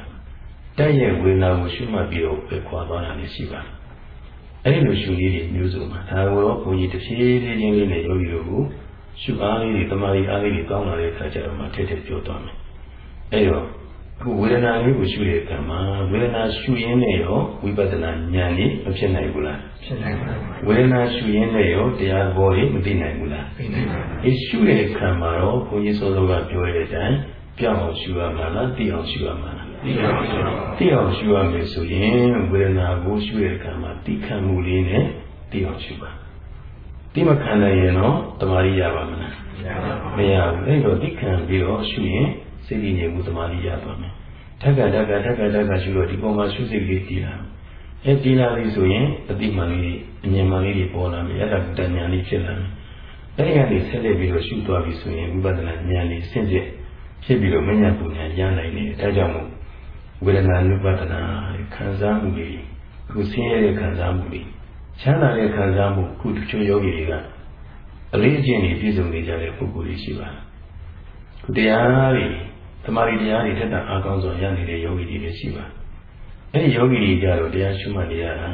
တိုက်ရဲ့ဝေဒနာကိုရှုမှတ်ပြီးတော့ပဲခွာသွားတာလည်းရှိပါ အဲ့ဒီလိုရှုနည်းတွေမျိုးစုံမှာဒါကိုတော့ဘုန်းကြီးတစ်ဖြည်းဖြည်းချင်းလေးနဲ့ယောဂီတို့ကိုရှုအားလေးတွေတမာရီအားလေးတွေကောင်းလာတဲ့အခါကျတော့မှထည့်ထည့်ပြောသွားမယ်အဲ့တော့အခုဝေဒနာလေးကိုရှုတဲ့အခါမှာဝေဒနာရှုရင်းနဲ့ရောဝိပဿနာဉာဏ်လေးမဖြစ်နိုင်ဘူးလားဖြစ်နိုင်ပါဘူးဝေဒနာရှုရင်းနဲ့ရောတရားဘောလေးမသိနိုင်ဘူးလားသိနိုင်ပါဘူးအေးရှုတဲ့အခါမှာတော့ဘုန်းကြီးစောစောကပြောတဲ့အတိုင်းပြောင်းအောင်ရှုရမှာလားသိအောင်ရှုရမှာလား သိအောင်ရှုပါပါသိအောင်ရှုရမယ်ဆိုရင်ဝေဒနာကိုရှုတဲ့အခါမှာသိခံမှုလေးနဲ့သိအောင်ရှုပါသိမခံနိုင်ရင်တော့တမာရီရပါမလားရပါပါမရဘူးအဲ့တော့သိခံပြီးတော့ရှုရင်စိတ်တည်ငြိမ်မှုတမာရီရပါမယ်ဓက္ကဓက္ကဓက္ကဓက္ကရှုတော့ဒီပုံမှာရှုစိတ်လေးတည်လာအဲတည်လာပြီဆိုရင်အတိမှန်လေးအမြင်မှန်လေးတွေပေါ်လာမယ်ယတ္တတဉာဏ်လေးဖြစ်လာမယ်အဲ့ဒီကနေဆက်လက်ပြီးတော့ရှုသွားပြီဆိုရင်ဝိပဿနာဉာဏ်လေးဆင့်စစ်ဖြစ်ပြီးတော့မဉဏ်ပူဉာဏ်ရနိုင်တယ်ဒါကြောင့်မို့ ဝေဒနာနုပဒနာခံစားမှုတွေခုဆင်းရဲတဲ့ခံစားမှုတွေချမ်းသာတဲ့ခံစားမှုခုတချို့ယောဂီတွေကအလေးအကျင့်တွေပြည့်စုံနေကြတဲ့ပုဂ္ဂိုလ်တွေရှိပါတယ်ခုတရားတွေသမာဓိတရားတွေထက်တာအားကောင်းစွာရနေတဲ့ယောဂီတွေလည်းရှိပါတယ်အဲဒီယောဂီတွေကြတော့တရားရှုမှတ်နေရတာ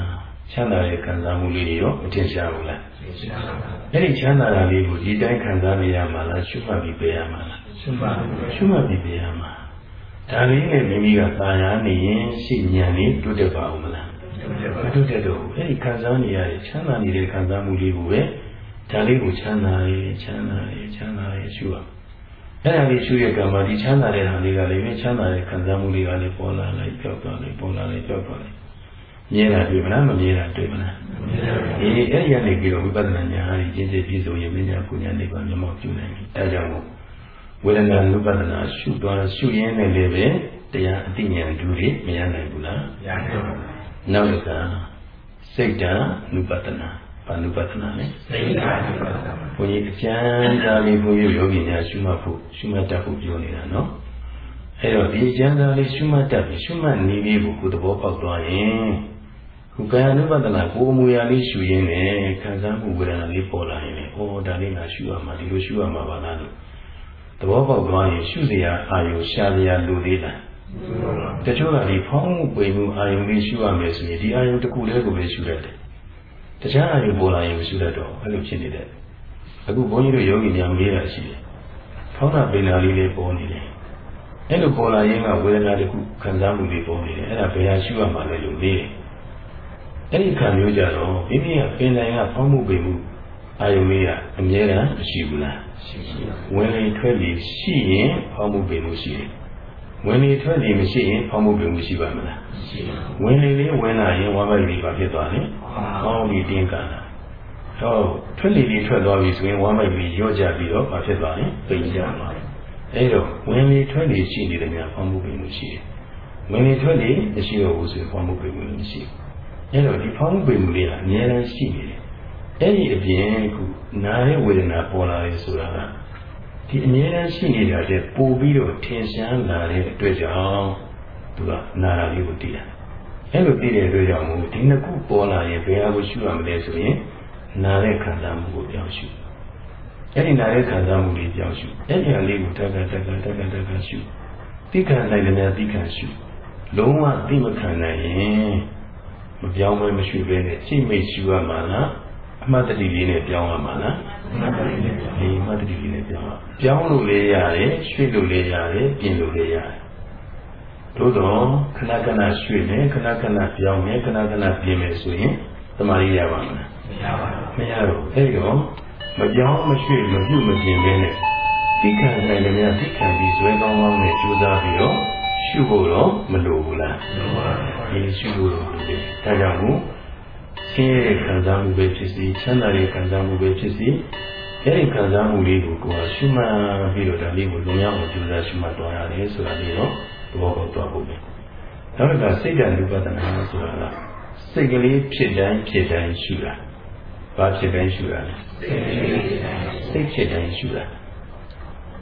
ချမ်းသာတဲ့ခံစားမှုလေးတွေရောမထင်ရှားဘူးလားသိရှိပါပါအဲ့ဒီချမ်းသာတာလေးကိုဒီတိုင်းခံစားနေရမှာလားရှုမှတ်ပြီးပေးရမှာလားရှုပါပါရှုမှတ်ပြီးပေးရမှာ ဒါလေးနဲ့မိမိကသာယာနေရင်ရှေ့ဉာဏ်လေးတိုးတက်ပါဦးမလားမတိုးတက်တော့ဘူးအဲ့ဒီခံစားနေရတဲ့ချမ်းသာနေတဲ့ခံစားမှုလေးကိုပဲဒါလေးကိုချမ်းသာရချမ်းသာရချမ်းသာရရှုရအဲ့ဒါလေးရှုရကံမှာဒီချမ်းသာတဲ့ဟာလေးကလည်းချမ်းသာတဲ့ခံစားမှုလေးကလည်းပေါ်လာလိုက်ပြောက်သွားလိုက်ပေါ်လာလိုက်ပြောက်သွားလိုက်မြဲတာတွေ့မလားမမြဲတာတွေ့မလားဒီအဲ့ဒီကနေပြီးတော့ဝိပဿနာဉာဏ်အားဖြင့်ကျင့်စေပြီးဆိုရင်မြညာပူညာနိဗ္ဗာန်မျက်မှောက်ပြုနိုင်ပြီ။ဒါကြောင့်မို့ ဝေဒနာနုပဒနာရှုသွားရှုရင်းနဲ့လည်းပဲတရားအတိညာဏ်ဒုတွေမရနိုင်ဘူးလားရနိုင်ပါဘူး။နောက်တစ်ခါစိတ်တံနုပဒနာဘာနုပဒနာလဲသိတာဒီပါပါ။ဘုန်းကြီးအကျမ်းစာလေးဘုန်းကြီးယောဂီများရှုမှတ်ဖို့ရှုမှတ်တတ်ဖို့ပြောနေတာနော်။အဲ့တော့ဒီအကျမ်းစာလေးရှုမှတ်တတ်ပြီးရှုမှတ်နေပြီးကိုကိုယ်သဘောပေါက်သွားရင်ခုကာယ ानु ပဒနာကိုယ်အမူအရာလေးရှုရင်းနဲ့ခံစားမှုဝေဒနာလေးပေါ်လာရင်လေဩဒါလေးငါရှုရမှာဒီလိုရှုရမှာပါလားလို့ သဘောပေါက်သွားရင်ရှုစရာအာယုရှာစရာလိုသေးလားတချို့ကဒီဖောင်းမှုပွေမှုအာယုလေးရှုရမယ်ဆိုရင်ဒီအာယုတစ်ခုတည်းကိုပဲရှုရတယ်တခြားအာယုပေါ်လာရင်မရှုတတ်တော့အဲ့လိုဖြစ်နေတယ်အခုဘုန်းကြီးတို့ယောဂီများမေးတာရှိတယ်ဖောင်းတာပင်နာလေးလေးပေါ်နေတယ်အဲ့လိုပေါ်လာရင်ကဝေဒနာတစ်ခုခံစားမှုလေးပေါ်နေတယ်အဲ့ဒါဘယ်ဟာရှုရမှာလဲလို့မေးတယ်အဲ့ဒီခံမျိုးကြတော့မိမိကပင်တိုင်းကဖောင်းမှုပေမှုအာယုလေးကအမြဲတမ်းမရှိဘူးလားရှိရှိပါ ဝင်လေထွက်လေရှိရင်ဖောင်းမှုပေမှုရှိတယ်ဝင်လေထွက်လေမရှိရင်ဖောင်းမှုပေမှုရှိပါမလားရှိပါဝင်လေလေးဝင်လာရင်ဝမ်းပိုက်လေးပါဖြစ်သွားတယ်ဖောင်းပြီးတင်းကန်လာတော့ထွက်လေလေးထွက်သွားပြီဆိုရင်ဝမ်းပိုက်လေးရော့ကြပြီးတော့ဘာဖြစ်သွားလဲပိန်ကြပါအဲ့တော့ဝင်လေထွက်လေရှိနေတယ်များဖောင်းမှုပေမှုရှိတယ်ဝင်လေထွက်လေမရှိတော့ဘူးဆိုရင်ဖောင်းမှုပေမှုလည်းမရှိဘူးအဲ့တော့ဒီဖောင်းမှုပေမှုလေးကအများအားရှိနေတယ်။ အဲ့ဒီအပြင်ခုနာရဲ့ဝေဒနာပေါ်လာရဲဆိုတာကဒီအများအားရှိနေတာတဲ့ပို့ပြီးတော့ထင်ရှားလာတဲ့အတွက်ကြောင့်သူကနာတာလေးကိုသိတာ။အဲ့လိုသိတဲ့အတွက်ကြောင့်မို့ဒီနှစ်ခုပေါ်လာရင်ဘယ်ဟာကိုရှုရမလဲဆိုရင်နာတဲ့ခံစားမှုကိုပြောင်းရှု။အဲ့ဒီနာတဲ့ခံစားမှုလေးပြောင်းရှု။အဲ့ဒီအလေးကိုတက်ကတက်ကတက်ကတက်ကရှု။သိခံနိုင်တယ်များသိခံရှု။လုံးဝသိမခံနိုင်ရင်မပြောင်းမဲမရွှေ့ပဲနဲ့စိတ်မိတ်ရှူရမှာလား အမှတ်တတိလေးနဲ့ပြောင်းရမှာလားမှတ်တယ်လေဒီအမှတ်တတိလေးနဲ့ပြောင်းရပြောင်းလို့လည်းရတယ်ရွှေ့လို့လည်းရတယ်ပြင်လို့လည်းရတယ်သို့တော့ခဏခဏရွှေ့မယ်ခဏခဏပြောင်းမယ်ခဏခဏပြင်မယ်ဆိုရင်တမာရီရပါမလားမရပါဘူးမရတော့အဲ့တော့မပြောင်းမရွှေ့မပြုတ်မပြင်ပဲနဲ့သိခံနိုင်တယ်များသိခံပြီးဇွဲကောင်းကောင်းနဲ့ကြိုးစားပြီးတော့ရှုဖို့တော့မလိုဘူးလားဒီရှုဖို့တော့လိုတယ်ဒါကြောင့်မို့ဆ င်းရဲခံစားမှုပဲဖြစ်စီချမ်းသာရဲ့ခံစားမှုပဲဖြစ်စီအဲဒီခံစားမှုလေးကိုကိုယ်ကရှုမှတ်ပြီးတော့ဒါလေးကိုလုံရောက်အောင်ကြိုးစားရှုမှတ်သွားရတယ်ဆိုတာလေးတော့သဘောပေါက်သွားဖို့ပဲနောက်တစ်ခါစိတ်ဓာတ်ဥပဒနာဆိုတာကစိတ်ကလေးဖြစ်တိုင်းဖြစ်တိုင်းရှုတာဘာဖြစ်တိုင်းရှုတာလဲစိတ်ဖြစ်တိုင်းရှုတာ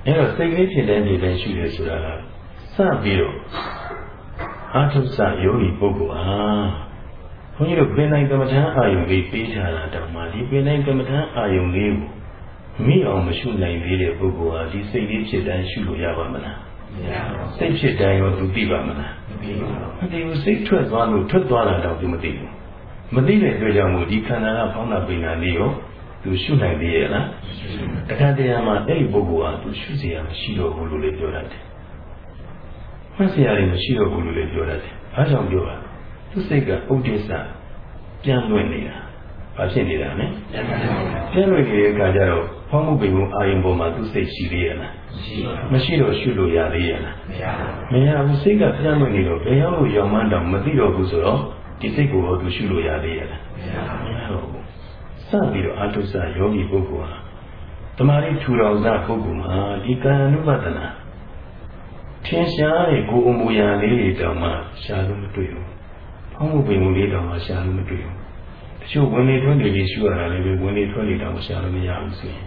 အဲ့တော့စိတ်ကလေးဖြစ်တိုင်းဖြစ်တိုင်းရှုရဆိုတာကစပြီးတော့အာထုစယောဂီပုဂ္ဂိုလ်ဟာ ဘုန်းကြီးတို့ပင်နိုင်ကမ္မထအာယုံလေးပေးထားတာတောင်မှဒီပင်နိုင်ကမ္မထအာယုံလေးကိုမိအောင်မရှုနိုင်သေးတဲ့ပုဂ္ဂိုလ်ဟာဒီစိတ်လေးဖြစ်တိုင်းရှုလို့ရပါမလားမရပါဘူးစိတ်ဖြစ်တိုင်းရောသူသိပါမလားမသိပါဘူးမသိဘူးစိတ်ထွက်သွားလို့ထွက်သွားတာတော့သူမသိဘူးမသိတဲ့အတွက်ကြောင့်မို့ဒီခန္ဓာကဖောင်းတာပင်နာလေးရောသူရှုနိုင်သေးရဲ့လားတခါတည်းမှာအဲ့ဒီပုဂ္ဂိုလ်ဟာသူရှုเสียမရှိတော့ဘူးလို့လည်းပြောတတ်တယ်မှတ်เสียရတယ်မရှိတော့ဘူးလို့လည်းပြောတတ်တယ်ဘာကြောင့်ပြောတာ သူစိတ်ကဥဒိစ္စပြန်လွင့်နေတာဘာဖြစ်နေတာလဲပြန်လွင့်နေတဲ့အခါကျတော့ဖောင်းမှုပင်မှုအာယုံပေါ်မှာသူစိတ်ရှိသေးရဲ့လားမရှိတော့ရှုလို့ရသေးရဲ့လားမရဘူးစိတ်ကပြန်လွင့်နေတော့ဘယ်ရောက်လို့ရောင်မှန်းတောင်မသိတော့ဘူးဆိုတော့ဒီစိတ်ကိုတော့သူရှုလို့ရသေးရဲ့လားမရတော့ဘူးစပြီးတော့အာထုစယောဂီပုဂ္ဂိုလ်ဟာတမာရီထူတော်စပုဂ္ဂိုလ်မှာဒီကာယ ानु ပဒနာထင်ရှားတဲ့ကိုယ်အမူအရာလေးတွေတောင်မှရှားလို့မတွေ့ဘူး။ ဖောင်းမှုပင်မှုလေးတောင်မှရှားလို့မတွေ့ဘူး။တချို့ဝင်လေထွက်လေလေးရှုရတာလည်းပဲဝင်လေထွက်လေတောင်ရှားလို့မရဘူးဆိုရင်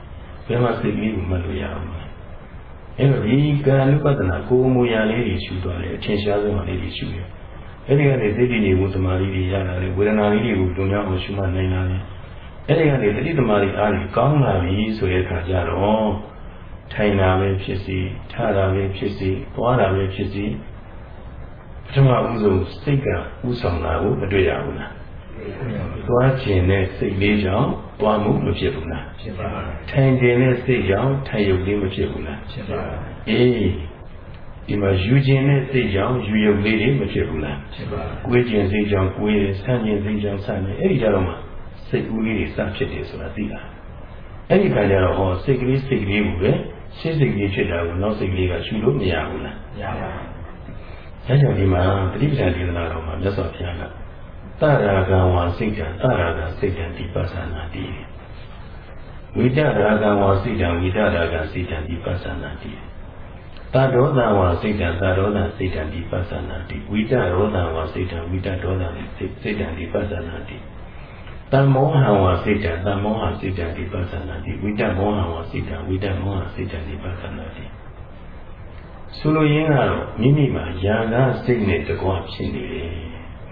ဘယ်မှာစိတ်ကလေးကိုမှတ်လို့ရအောင်လဲ။အဲတော့ဒီကာယ ानु ပဒနာကိုယ်အမူအရာလေးတွေရှုသွားတယ်အထင်ရှားဆုံးဟာလေးတွေရှုတယ်။အဲဒီကနေစိတ်တည်နေမှုသမာဓိတွေရလာတယ်ဝေဒနာလေးတွေကိုတုံ့ပြန်အောင်ရှုမှတ်နိုင်လာတယ်။အဲဒီကနေတတိသမารီအားကြီးကောင်းလာပြီဆိုတဲ့အခါကျတော့ထိုင်တာပဲဖြစ်စီထတာပဲဖြစ်စီသွားတာပဲဖြစ်စီပ ထမဦးဆုံးစိတ်ကဥဆောင်တာကိုမတွေ့ရဘူးလားသွားခြင်းနဲ့စိတ်လေးကြောင့်သွားမှုမဖြစ်ဘူးလားဖြစ်ပါဘူးထိုင်ခြင်းနဲ့စိတ်ကြောင့်ထိုင်ရုပ်လေးမဖြစ်ဘူးလားဖြစ်ပါဘူးအေးဒီမှာယူခြင်းနဲ့စိတ်ကြောင့်ယူရုပ်လေးတွေမဖြစ်ဘူးလားဖြစ်ပါဘူးကိုယ်ခြင်းစိတ်ကြောင့်ကိုယ်ရယ်ဆန့်ခြင်းစိတ်ကြောင့်ဆန့်ခြင်းအဲ့ဒီကြတော့မှစိတ်ကူးလေးတွေစဖြစ်တယ်ဆိုတာသိတာအဲ့ဒီခါကျတော့ဟောစိတ်ကလေးစိတ်ကလေးကိုပဲရှင်းစိတ်ကလေးဖြစ်တာကိုနောက်စိတ်ကလေးကရှုလို့မရဘူးလားမရပါဘူး။ ဒါကြောင့်ဒီမှာပဋိပဒဒေသနာတော်မှာမြတ်စွာဘုရားကတရာဂံဝါစိတ်တံတရာဂံစိတ်တံဒီပဿနာတိဝိတရာဂံဝါစိတ်တံဝိတရာဂံစိတ်တံဒီပဿနာတိသာဒောသဝါစိတ်တံသာဒောသစိတ်တံဒီပဿနာတိဝိတရောသဝါစိတ်တံဝိတဒောသစိတ်တံဒီပဿနာတိတမ္မောဟံဝါစိတ်တံတမ္မောဟစိတ်တံဒီပဿနာတိဝိတမောဟံဝါစိတ်တံဝိတမောဟစိတ်တံဒီပဿနာတိ ဆိုလိုရင်းကတော့မိမိမှာယာကစိတ်နဲ့တကွဖြစ်နေတယ်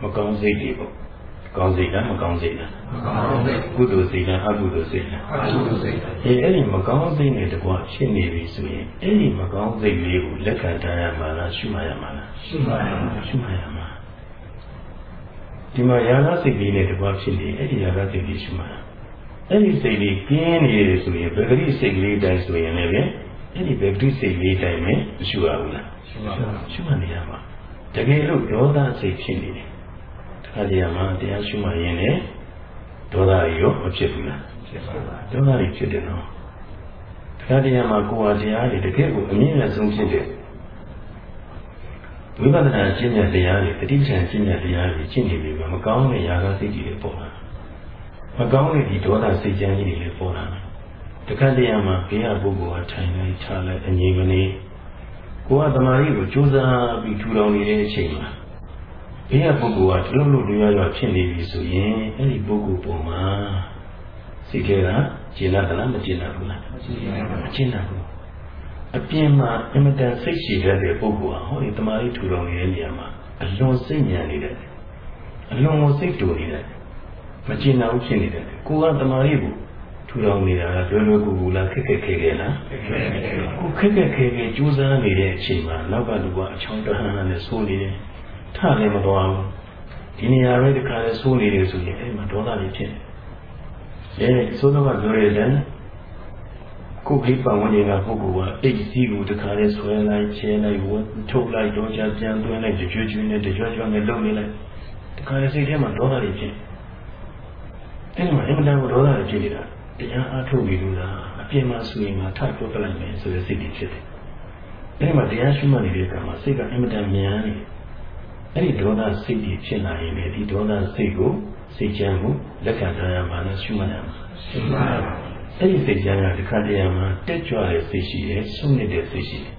မကောင်းစိတ်တွေပေါ့ကောင်းစိတ်လားမကောင်းစိတ်လားမကောင်းစိတ်ကုသိုလ်စိတ်လားအကုသိုလ်စိတ်လားအကုသိုလ်စိတ်အဲအဲ့ဒီမကောင်းစိတ်နဲ့တကွဖြစ်နေပြီဆိုရင်အဲ့ဒီမကောင်းစိတ်လေးကိုလက်ခံထားရမှာလားရှုမှတ်ရမှာလားရှုမှတ်ရမှာရှုမှတ်ရမှာဒီမှာယာကစိတ်လေးနဲ့တကွဖြစ်နေအဲ့ဒီယာကစိတ်လေးရှုမှတ်အဲ့ဒီစိတ်လေးပြင်းနေတယ်ဆိုရင်ဗဂရိစိတ်ကလေးတိုင်းဆိုရင်လည်း အဲ့ဒီဗဂရိစိတ်လေးတိုင်းပဲရှုရဘူးလားရှုပါရှုမှတ်နေရမှာတကယ်လို့ဒေါသစိတ်ဖြစ်နေတယ်တခါတည်းမှာတရားရှုမှတ်ရင်လည်းဒေါသရောမဖြစ်ဘူးလားဖြစ်ပါပါဒေါသတွေဖြစ်တယ်နော်တခါတည်းမှာကိုယ်ဟာတရားတွေတကယ်ကိုအမြင့်အဆုံးဖြစ်တယ်ဝိပဿနာရှင်းတဲ့တရားတွေတတိပ္ပံရှင်းတဲ့တရားတွေရှင်းနေပြီမကောင်းတဲ့ຢာကစိတ်တွေပေါ်လာမကောင်းတဲ့ဒီဒေါသစိတ်ကြမ်းကြီးတွေလည်းပေါ်လာတယ် တခါတည်းမှာဘေးကပုဂ္ဂိုလ်ဟာထိုင်လိုက်ခြားလိုက်အငြိမ်မနေကိုယ်ကတမာရီကိုကြိုးစားပြီးထူထောင်နေတဲ့အချိန်မှာဘေးကပုဂ္ဂိုလ်ကတလုံးလို့လွယ်ရွာဖြစ်နေပြီဆိုရင်အဲ့ဒီပုဂ္ဂိုလ်ပုံမှာစိတ်ထဲကကျင်လာသလားမကျင်လာဘူးလားမကျင်လာဘူးအပြင်မှာအင်မတန်စိတ်ရှိတတ်တဲ့ပုဂ္ဂိုလ်ဟာဟောဒီတမာရီထူထောင်နေတဲ့နေရာမှာအလွန်စိတ်ညံနေတယ်အလွန်ကိုစိတ်တူနေတယ်မကျင်နာဘူးဖြစ်နေတယ်ကိုကတမာရီကို ထူထောင်နေတာကလွယ်လွယ်ကူကူလားခက်ခက်ခဲခဲလားကိုခက်ခက်ခဲခဲကြိုးစားနေတဲ့အချိန်မှာနောက်ကလူကအချောင်းတဟန်းဟန်းနဲ့ဆိုးနေတယ်ထလည်းမသွားဘူးဒီနေရာပဲတခါလဲဆိုးနေတယ်ဆိုရင်အဲ့မှာဒေါသတွေဖြစ်တယ်အဲဆိုတော့ကပြောရတဲ့ကိုယ်ကြီးပတ်ဝန်းကျင်ကပုဂ္ဂိုလ်ကအိတ်စီးကိုတခါလဲဆွဲလိုက်ချဲလိုက်ဝထုတ်လိုက်တော့ချပြန်သွင်းလိုက်ကြွကြွနဲ့ကြွကြွနဲ့လုံနေလိုက်တခါလဲစိတ်ထဲမှာဒေါသတွေဖြစ်အဲ့ဒီမှာအင်မတန်ကိုဒေါသတွေဖြစ်နေတာ တရားအားထုတ်ပြီးလို့လားပြင်မှာဆိုရင်ငါထပ်ပြောပြလိုက်မယ်ဆိုတဲ့စိတ်တွေဖြစ်တယ်အဲ့ဒီမှာတရားရှိမှတ်နေတဲ့အခါမှာစိတ်ကအင်မတန်မြန်နေတယ်အဲ့ဒီဒေါသစိတ်ကြီးဖြစ်လာရင်လေဒီဒေါသစိတ်ကိုစိတ်ချမ်းမှုလက်ခံထားရမှာနဲ့ရှိမှတ်ရမှာရှိမှတ်ပါအဲ့ဒီစိတ်ချမ်းကဒီခါတည်းမှာတက်ကြွတဲ့စိတ်ရှိတယ်ဆုံးနေတဲ့စိတ်ရှိတယ်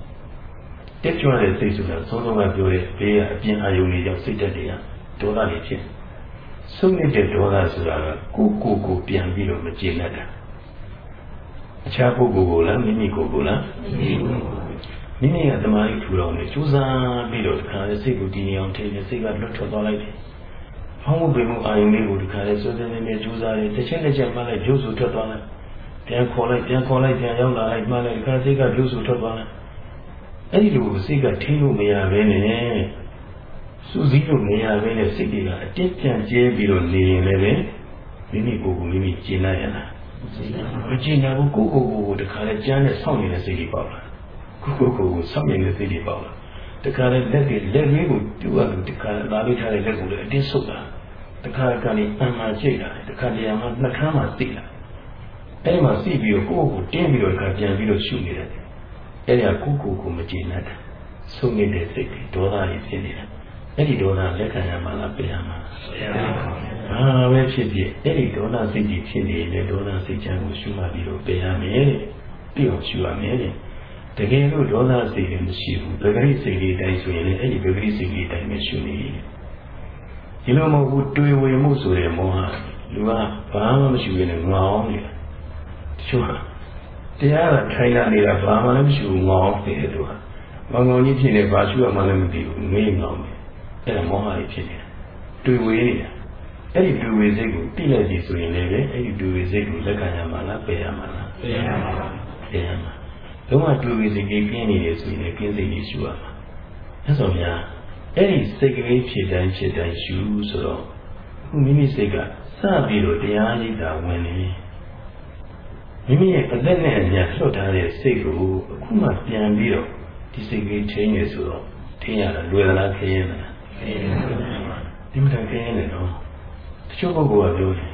တက်ကြွတဲ့စိတ်ဆိုတာသုံးသုံးကပြောတဲ့ဘေးကအပြင်အာယုန်တွေကြောင့်စိတ်တက်တွေကဒေါသတွေဖြစ် ဆုံးနေတဲ့ဒေါသဆိုတာကကိုယ်ကိုယ်ကိုပြန်ပြီးတော့မကျေနပ်တာအခြားပုဂ္ဂိုလ်ကိုလားမိမိကိုယ်ကိုလားမိမိကိုယ်မိမိကသမာဓိထူတော်နေကြိုးစားပြီးတော့ဒီခါလေးစိတ်ကိုတည်နေအောင်ထည့်နေစိတ်ကလွတ်ထွက်သွားလိုက်တယ်။ဖောင်းမှုပင်မှုအာယုန်လေးကိုဒီခါလေးစိုးစင်းနေနေကြိုးစားတယ်တစ်ချက်တစ်ချက်မှလည်းကြိုးစုထွက်သွားလိုက်ပြန်ခေါ်လိုက်ပြန်ခေါ်လိုက်ပြန်ရောက်လာလိုက်မှလည်းဒီခါစိတ်ကကြိုးစုထွက်သွားလိုက်အဲ့ဒီလိုစိတ်ကထိလို့မရဘဲနဲ့ စူးစီးလို့မရဘဲနဲ့စိတ်တွေကအတင်းကြံကျဲပြီးတော့နေရင်လည်းမိမိကိုယ်ကိုမိမိကျင့်နိုင်ရလားမကျင့်နိုင်ဘူးကိုယ့်ကိုယ်ကိုတခါလဲကြမ်းနဲ့ဆောက်နေတဲ့စိတ်တွေပေါ့လားကိုယ့်ကိုယ်ကိုဆောက်နေတဲ့စိတ်တွေပေါ့လားတခါလဲလက်တွေလက်လေးကိုတူရလို့တခါလာလို့ထားတဲ့လက်ကိုလည်းအတင်းဆုပ်တာတခါကနေအမှန်ကျိတ်လာတယ်တခါတည်းမှာနှကမ်းမှာသိလာအဲ့ဒီမှာသိပြီးတော့ကိုယ့်ကိုတင်းပြီးတော့ခါပြန်ပြီးတော့ရှုနေတယ်အဲ့ဒီကကိုယ့်ကိုယ်ကိုမကျေနပ်တာဆုံးနေတဲ့စိတ်တွေဒေါသတွေဖြစ်နေတာ အဲ့ဒီဒေါသလက်ခံရမှာလားပြရမှာပြရမှာဘာပဲဖြစ်ဖြစ်အဲ့ဒီဒေါသစိတ်ကြီးဖြစ်နေရင်ဒေါသစိတ်ချမ်းကိုရှုမှတ်ပြီးတော့ပြရမယ်တဲ့ပြီးအောင်ရှုရမယ်တဲ့တကယ်လို့ဒေါသစိတ်တွေမရှိဘူးပဂရိစိတ်တွေတိုင်းဆိုရင်လည်းအဲ့ဒီပဂရိစိတ်တွေတိုင်းပဲရှုနေတယ်ဒီလိုမဟုတ်ဘူးတွေ့ဝေမှုဆိုတဲ့မောဟလူကဘာမှမရှိဘဲနဲ့ငေါအောင်နေတာတချို့ဟာတရားကထိုင်လာနေတာဘာမှလည်းမရှိဘူးငေါအောင်နေတယ်သူကငေါငေါကြီးဖြစ်နေဘာရှုရမှလည်းမသိဘူးငေးငေါနေ အဲ့ဒါမောဟကြီးဖြစ်နေတာတွေ့ဝေနေတာအဲ့ဒီတွေ့ဝေစိတ်ကိုတိလိုက်ပြီဆိုရင်လည်းအဲ့ဒီတွေ့ဝေစိတ်ကိုလက်ခံရမှာလားပယ်ရမှာလားပယ်ရမှာပါပယ်ရမှာလုံးဝတွေ့ဝေစိတ်ကြီးပြင်းနေတယ်ဆိုရင်လည်းပြင်းစိတ်ကြီးရှုရမှာအဲ့ဆိုများအဲ့ဒီစိတ်ကလေးဖြစ်တိုင်းဖြစ်တိုင်းရှုဆိုတော့ခုမိမိစိတ်ကစပြီးတော့တရားရိပ်တာဝင်နေမိမိရဲ့အသက်နဲ့အညာလွတ်ထားတဲ့စိတ်ကိုအခုမှပြန်ပြီးတော့ဒီစိတ်ကလေးချင်းနေဆိုတော့ထင်ရတာလွယ်သလားခရင်လားခရင်ပါ ဒီမှာခရင်နေတော့တချို့ပုဂ္ဂိုလ်ကပြောတယ်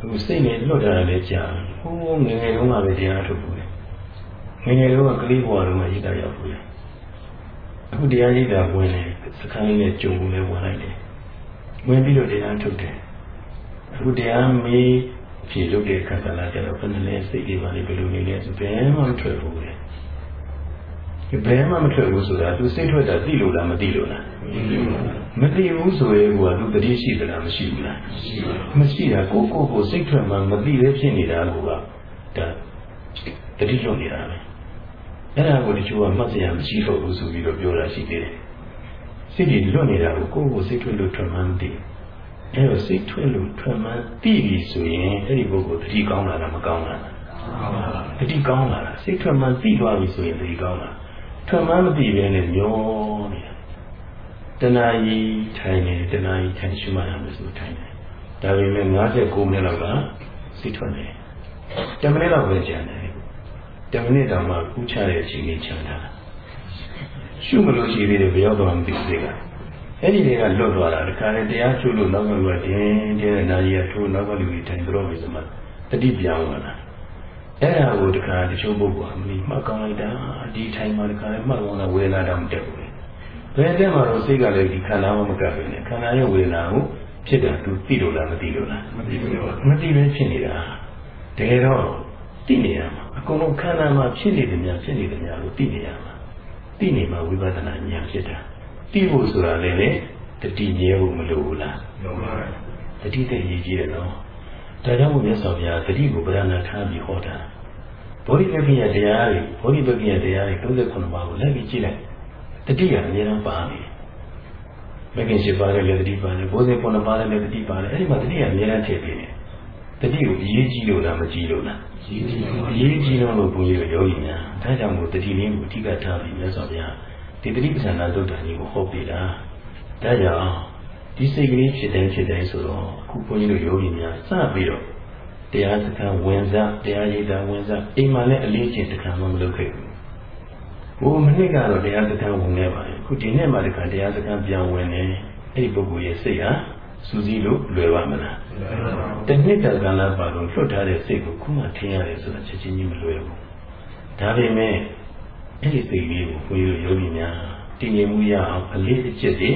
အခုစိတ်နဲ့လွတ်ထားတာလည်းကြာဟိုးငယ်ငယ်တုန်းကပဲတရားထုတ်ဘူးလေငယ်ငယ်တုန်းကကလေးဘဝတုန်းကရိပ်တာရောက်ဘူးလေအခုတရားရိပ်တာဝင်နေစခန်းလေးနဲ့ကြုံဘူးလဲဝင်လိုက်တယ်ဝင်ပြီးတော့တရားထုတ်တယ်အခုတရားမေးဖြေလုပ်တဲ့အခါကလည်းကျတော့ဘယ်နဲ့လဲစိတ်တွေပါလေဘယ်လိုနေလဲဆိုဘယ်မှမထွက်ဘူးလေဘယ်မှမထွက်ဘူးဆိုတာသူစိတ်ထွက်တာသိလို့လားမသိလို့လား မသိဘူးဆိုရင်ကသူတတိရှိသလားမရှိဘူးလားမရှိတာကိုကိုကိုစိတ်ထွက်မှမသိပဲဖြစ်နေတာကဒါတတိလွတ်နေတာပဲအဲ့ဒါကိုတချို့ကမှတ်စရာမရှိတော့ဘူးဆိုပြီးတော့ပြောတာရှိသေးတယ်စိတ်ကြီးလွတ်နေတာကိုကိုကိုစိတ်ထွက်လို့ထွက်မှမသိအဲ့တော့စိတ်ထွက်လို့ထွက်မှသိပြီဆိုရင်အဲ့ဒီပုဂ္ဂိုလ်တတိကောင်းလာတာမကောင်းလားတတိကောင်းလာတာစိတ်ထွက်မှသိသွားပြီဆိုရင်တတိကောင်းလာထွက်မှမသိဘဲနဲ့မျောနေတာ တဏှာကြီးထိုင်နေတဏှာကြီးထိုင်ရှုမှရမယ်ဆိုထိုင်တယ်ဒါပေမဲ့59မိနစ်လောက်ကစိတ်ထွက်နေတယ်10မိနစ်လောက်ပဲကြာတယ်10မိနစ်တောင်မှကူးချတဲ့အချိန်ကြီးချမ်းသာရှုမလို့ရှိသေးတယ်ဘယ်ရောက်တော့မသိသေးဘူးအဲ့ဒီတွေကလွတ်သွားတာတခါလေတရားရှုလို့နောက်ကလူကတင်းတင်းတဲ့နာရီကထိုးနောက်ကလူတွေထိုင်တော့ပြီဆိုမှတတိပြောင်းလာတာအဲ့ဒါကိုတခါတချို့ပုဂ္ဂိုလ်အမိမှတ်ကောင်းလိုက်တာဒီထိုင်မှာတခါလေမှတ်ကောင်းတာဝေဒနာတော့မတက်ဘူး ဘယ်တဲ့မှာတော့စိတ်ကလည်းဒီခန္ဓာမှမကပ်ဘူးနဲ့ခန္ဓာရဲ့ဝေဒနာကိုဖြစ်တာသူသိလို့လားမသိလို့လားမသိဘူးမသိပဲဖြစ်နေတာတကယ်တော့သိနေရမှာအကုန်လုံးခန္ဓာမှာဖြစ်နေတယ်များဖြစ်နေတယ်များလို့သိနေရမှာသိနေမှာဝိပဿနာဉာဏ်ဖြစ်တာသိဖို့ဆိုတာလည်းလေတတိမြဲဖို့မလိုဘူးလားလိုပါဘူးတတိတဲ့ရည်ကြီးတယ်နော်ဒါကြောင့်မို့မြတ်စွာဘုရားတတိကိုဗရဏထားပြီးဟောတာဘောဓိပက္ခိယတရားတွေဘောဓိပက္ခိယတရားတွေ39ပါးကိုလက်ပြီးကြည့်လိုက် တတိကအများအားပါနေမကင်ရှိပါတယ်လေတတိပါတယ်ဘိုးစေပုံနှပါတယ်လေတတိပါတယ်အဲ့ဒီမှာတတိကအများအားထည့်ပြီးနေတတိကိုအရေးကြီးလို့လားမကြီးလို့လားအရေးကြီးလို့ဘုန်းကြီးတို့ယောဂီများဒါကြောင့်မို့တတိလေးကိုအဓိကထားပြီးမြတ်စွာဘုရားဒီတတိပ္ပံနာသုတ်တန်ကြီးကိုဟောပြတာဒါကြောင့်ဒီစိတ်ကလေးဖြစ်တိုင်းဖြစ်တိုင်းဆိုတော့အခုဘုန်းကြီးတို့ယောဂီများစပြီးတော့တရားစခန်းဝင်စားတရားရည်တာဝင်စားအိမ်မှာလည်းအလေးချင်းတခါမှမလုပ်ခဲ့ဘူး ဘိုးမနစ်ကတော့တရားစခန်းဝင်နေပါလေခုဒီနေ့မှတခါတရားစခန်းပြန်ဝင်နေအဲ့ဒီပုဂ္ဂိုလ်ရဲ့စိတ်ဟာစူးစီးလို့လွယ်ပါမလားတနှစ်တာကလာပါတော့လွတ်ထားတဲ့စိတ်ကိုခုမှထင်ရတယ်ဆိုတာချက်ချင်းကြီးမလွယ်ဘူးဒါပေမဲ့အဲ့ဒီစိတ်လေးကိုဘုရားယောဂီများတည်ငြိမ်မှုရအောင်အလေးအကျင့်တွေ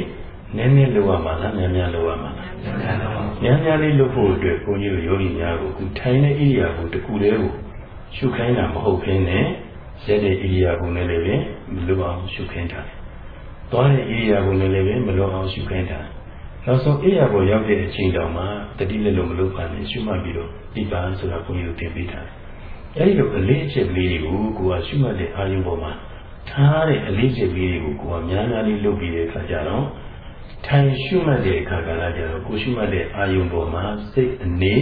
နည်းနည်းလုပ်ရမှာလားများများလုပ်ရမှာလားများများလေးလုပ်ဖို့အတွက်ဘုန်းကြီးတို့ယောဂီများကိုခုထိုင်တဲ့ဣရိယာပုတကူလေးကိုရှုခိုင်းတာမဟုတ်ဘဲနဲ့ရ က်တဲ့ဣရိယာပုနဲ့လည်းပဲမလွတ်အောင်ရှုခိုင်းတာ။သွားတဲ့ဣရိယာပုနဲ့လည်းပဲမလွတ်အောင်ရှုခိုင်းတာ။နောက်ဆုံးဣရိယာပုရောက်တဲ့အချိန်တောင်မှတတိလည်းလို့မလွတ်ပါနဲ့ရှုမှတ်ပြီးတော့ဒီပါဆိုတာဘုန်းကြီးတို့သင်ပေးထားတယ်။အဲဒီလိုအလေးအကျင့်လေးတွေကိုကိုယ်ကရှုမှတ်တဲ့အာယုံပေါ်မှာထားတဲ့အလေးအကျင့်လေးတွေကိုကိုယ်ကများများလေးလုပ်ပြီးတဲ့အခါကျတော့ထိုင်ရှုမှတ်တဲ့အခါကလည်းကျတော့ကိုရှုမှတ်တဲ့အာယုံပေါ်မှာစိတ်အနေ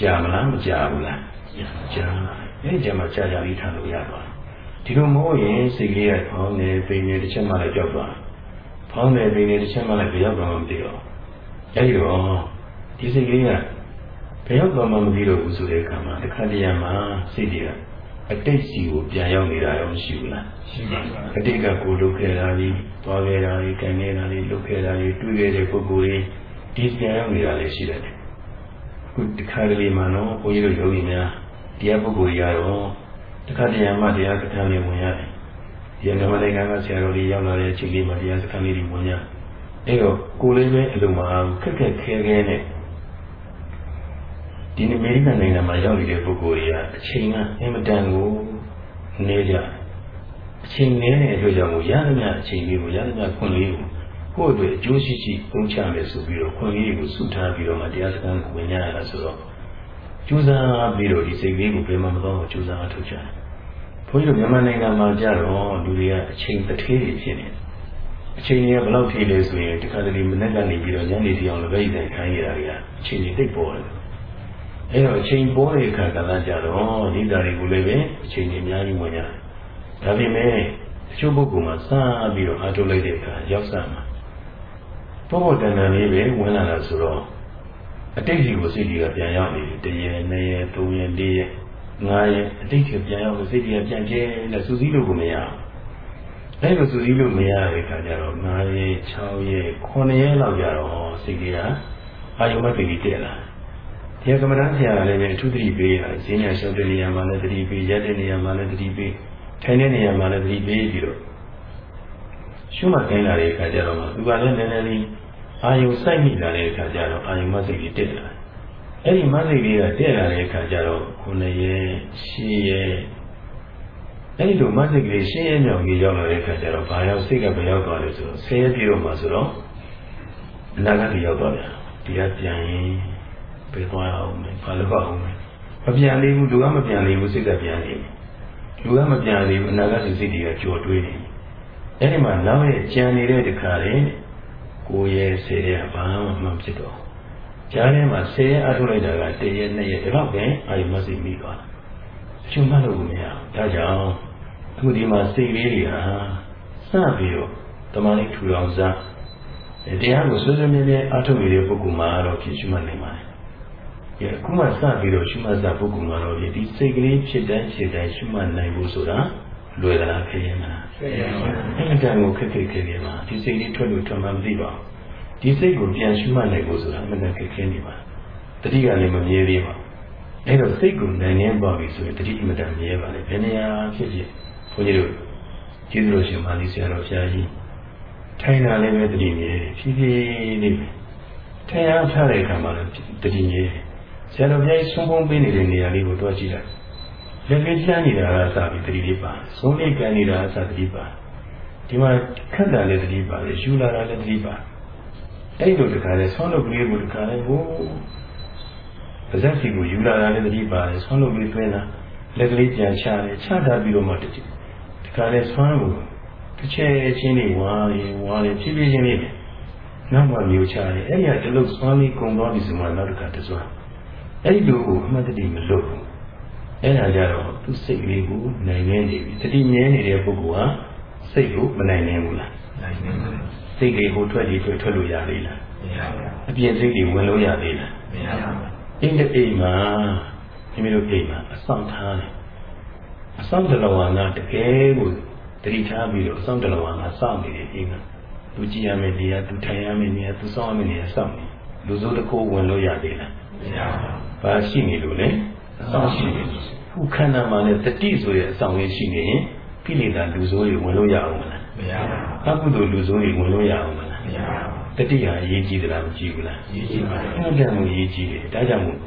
ကြာမလားမကြာဘူးလားကြာအဲဒီကြာမှကြာကြာလေးထားလို့ရသွား ဒီလိုမဟုတ်ရင်စိတ်လေးကဖောင်းနေပိန်နေတစ်ချက်မှလည်းကြောက်သွားဖောင်းနေပိန်နေတစ်ချက်မှလည်းကြောက်သွားမှမသိတော့အဲဒီတော့ဒီစိတ်လေးကကြောက်သွားမှမသိတော့ဘူးဆိုတဲ့အခါမှာတစ်ခါတည်းမှာစိတ်တွေကအတိတ်စီကိုပြန်ရောက်နေတာရောမရှိဘူးလားရှိပါပါအတိတ်ကကိုလုပ်ခဲ့တာကြီးသွားခဲ့တာကြီးကန်နေတာကြီးလုပ်ခဲ့တာကြီးတွေ့ခဲ့တဲ့ပုဂ္ဂိုလ်ကြီးဒီပြန်ရောက်နေတာလည်းရှိတယ်ခုတခါတလေမှတော့ဘုန်းကြီးတို့ယောဂီများတရားပုဂ္ဂိုလ်ကြီးကတော့ တခါတရံမှတရားစခန်းလေးဝင်ရတယ်ဒီမြန်မာနိုင်ငံကဆရာတော်ကြီးရောက်လာတဲ့အချိန်လေးမှာတရားစခန်းလေးတွေဝင်ရအဲ့တော့ကိုလေးပဲအလုံးမအားခက်ခက်ခဲခဲနဲ့ဒီအမေရိကန်နိုင်ငံမှာရောက်နေတဲ့ပုဂ္ဂိုလ်တွေကအချိန်ကအင်မတန်ကိုနေကြအချိန်နေတဲ့အတွက်ကြောင့်ရသမျှအချိန်လေးကိုရသမျှခွင့်လေးကိုကိုယ့်အတွက်အကျိုးရှိရှိသုံးချမယ်ဆိုပြီးတော့ခွင့်လေးကိုစုထားပြီးတော့မှတရားစခန်းကိုဝင်ရတာဆိုတော့ကျူးစားပြီးတော့ဒီစိတ်လေးကိုဘယ်မှမတော့ကျူးစားထုတ်ကြတယ်။ ဘုန်းကြီးတို့မြန်မာနိုင်ငံမှာကြတော့လူတွေကအချိန်တစ်ထေးဖြစ်နေတယ်။အချိန်ကြီးကဘယ်လောက်ထေးလဲဆိုရင်ဒီခါတလေမနေ့ကနေပြီးတော့ညနေတီအောင်လည်းပဲတိုင်ခိုင်းရတာတွေကအချိန်ကြီးတိတ်ပေါ်တယ်။အဲတော့အချိန်ပေါ်တဲ့အခါကလည်းကြတော့ဒီသားတွေကိုလည်းပဲအချိန်ကြီးအများကြီးဝင်ရတယ်။ဒါပေမဲ့တချို့ပုဂ္ဂိုလ်မှာစပြီးတော့အားထုတ်လိုက်တဲ့အခါရောက်စမှာဘောဘောတန်တန်လေးပဲဝင်လာတာဆိုတော့အတိတ်ကြီးကိုစိတ်ကြီးကပြန်ရောက်နေတယ်တရေနှစ်ရေသုံးရေလေးရေ ငါးရေအတိတ်ကြီးပြန်ရောက်လို့စိတ်ကြီးကပြန်ကျဲနဲ့စူးစီးလို့ကိုမရဘူးအဲ့လိုစူးစီးလို့မရတဲ့အခါကျတော့9ရေ6ရေ9ရေလောက်ကြတော့စိတ်ကြီးကအာယုံမသိကြီးတက်လာတယ်ဒီကမ္မဋ္ဌာန်းဆရာကလည်းပဲအထူးသတိပေးတာဈဉ္ညာရှောက်တဲ့နေရာမှာလည်းသတိပေးရက်တဲ့နေရာမှာလည်းသတိပေးထိုင်တဲ့နေရာမှာလည်းသတိပေးပြီးတော့ရှုမှတ်ခိုင်းလာတဲ့အခါကျတော့သူကလည်းနည်းနည်းလေးအာယုစိုက်မိလာတဲ့အခါကျတော့အာယုမစိတ်ကြီးတက်လာတယ်။ အဲ့ဒီမစိတ်လေးကတက်လာတဲ့အခါကျတော့ခုနှစ်ရက်ရှစ်ရက်အဲ့ဒီလိုမစိတ်ကလေးရှင်းရမြောင်ကြီးရောက်လာတဲ့အခါကျတော့ဘာရောက်စိတ်ကဘယ်ရောက်သွားလဲဆိုတော့ဆယ်ရက်ပြည့်တော့မှဆိုတော့အနာဂတ်ရောက်သွားပြန်ဒီကပြန်ရင်ပြေသွားအောင်မယ်ဘာလို့အောင်မယ်မပြန်သေးဘူးလူကမပြန်သေးဘူးစိတ်ကပြန်နေလူကမပြန်သေးဘူးအနာဂတ်စိတ်တွေကကြော်တွေးနေအဲ့ဒီမှာနောက်ရဲ့ကြံနေတဲ့တခါလေကိုယ်ရဲ့စေတဲ့ဘာမှမဖြစ်တော့ ကြားထဲမှာစေရအထုတ်လိုက်တာကတရက်နှစ်ရက်ဒီတော့ပဲအာယုမစိမိသွားတာအချုံမလို့မရဘူးဒါကြောင့်အခုဒီမှာစိတ်လေးတွေဟာစပြီးတော့တမန်လေးထူအောင်စားတရားကိုဆွေးဆွေးမြဲမြဲအထုတ်နေတဲ့ပုဂ္ဂိုလ်မှာတော့ဖြစ်ရှိမှနိုင်ပါတယ်ဒီအခုမှစပြီးတော့ရှုမှတ်စာပုဂ္ဂိုလ်မှာတော့ဒီစိတ်ကလေးဖြစ်တဲ့ခြေတိုင်းရှုမှတ်နိုင်ဖို့ဆိုတာလွယ်သလားခရင်မလားခရင်ပါဘူးအဲ့ဒါကိုခက်ခက်ခဲခဲပါဒီစိတ်လေးထွက်လို့ထွက်မှမသိပါဘူး ဒီစိတ်ကိုပြန်ရှုမှတ်နိုင်ဖို့ဆိုတာမနဲ့ခက်ခဲနေပါတတိကလည်းမမြဲသေးပါအဲ့တော့စိတ်ကိုနိုင်နေပါပြီဆိုရင်တတိအမတန်မြဲပါလေဘယ်နေရာဖြစ်ဖြစ်ဘုန်းကြီးတို့ကျေးဇူးတော်ရှင်မာလီဆရာတော်ဘုရားကြီးထိုင်တာလည်းပဲတတိမြဲဖြည်းဖြည်းလေးထိုင်အားထားတဲ့အခါမှာလည်းတတိမြဲဆရာတော်ဘုရားကြီးဆုံးဖုံးပေးနေတဲ့နေရာလေးကိုတွားကြည့်လိုက်လက်လေးလှမ်းနေတာကစပြီးတတိလေးပါဆုံးလေးကန်နေတာကစတတိပါဒီမှာခက်တာလည်းတတိပါလေယူလာတာလည်းတတိပါ အဲ့လိုတခါလဲဆွမ်းလုပ်ကလေးကိုတခါလဲဟိုပါဇက်စီကိုယူလာတာလည်းတတိပါလေဆွမ်းလုပ်လေးသွင်းတာလက်ကလေးပြန်ချတယ်ချတာပြီးတော့မှတတိတခါလဲဆွမ်းကိုတစ်ချက်ချင်းလေးဝါးရင်ဝါးရင်ဖြည်းဖြည်းချင်းလေးနောက်မှမျိုးချတယ်အဲ့ဒီကတလုတ်ဆွမ်းလေးကုံသွားပြီဆိုမှနောက်တစ်ခါတစွမ်းအဲ့ဒီလိုကိုအမှတ်တတိမလုပ်ဘူးအဲ့ဒါကြတော့သူစိတ်လေးကိုနိုင်နေနေပြီတတိမြဲနေတဲ့ပုဂ္ဂိုလ်ဟာစိတ်ကိုမနိုင်နိုင်ဘူးလားနိုင်နေတယ် စိတ်လေးကိုထွက်ပြီးထွက်ထွက်လို့ရသေးလားမရပါဘူးအပြည့်စိတ်တွေဝင်လို့ရသေးလားမရပါဘူးအင်းတဲ့အိမ်မှာမိမိတို့အိမ်မှာအဆောင်ထားတယ်အဆောင်တလဝါနာတကယ်ကိုတတိထားပြီးတော့အဆောင်တလဝါနာစောင့်နေတယ်အိမ်ကသူကြည့်ရမယ့်နေရာသူထိုင်ရမယ့်နေရာသူစောင့်ရမယ့်နေရာစောင့်နေလူစိုးတစ်ခုဝင်လို့ရသေးလားမရပါဘူးဘာရှိနေလို့လဲအဆောင်ရှိနေခုခန္ဓာမှာလည်းတတိဆိုရဲ့အဆောင်လေးရှိနေရင်ကိလေသာလူစိုးတွေဝင်လို့ရအောင်မလား မရပါဘူးအကုသိုလ်လူစိုးတွေဝင်လို့ရအောင်မလားမရပါဘူးတတိဟာအရေးကြီးသလားမကြီးဘူးလားရေးကြည့်ပါအမှန်ကန်မှုအရေးကြီးတယ်ဒါကြောင့်မို့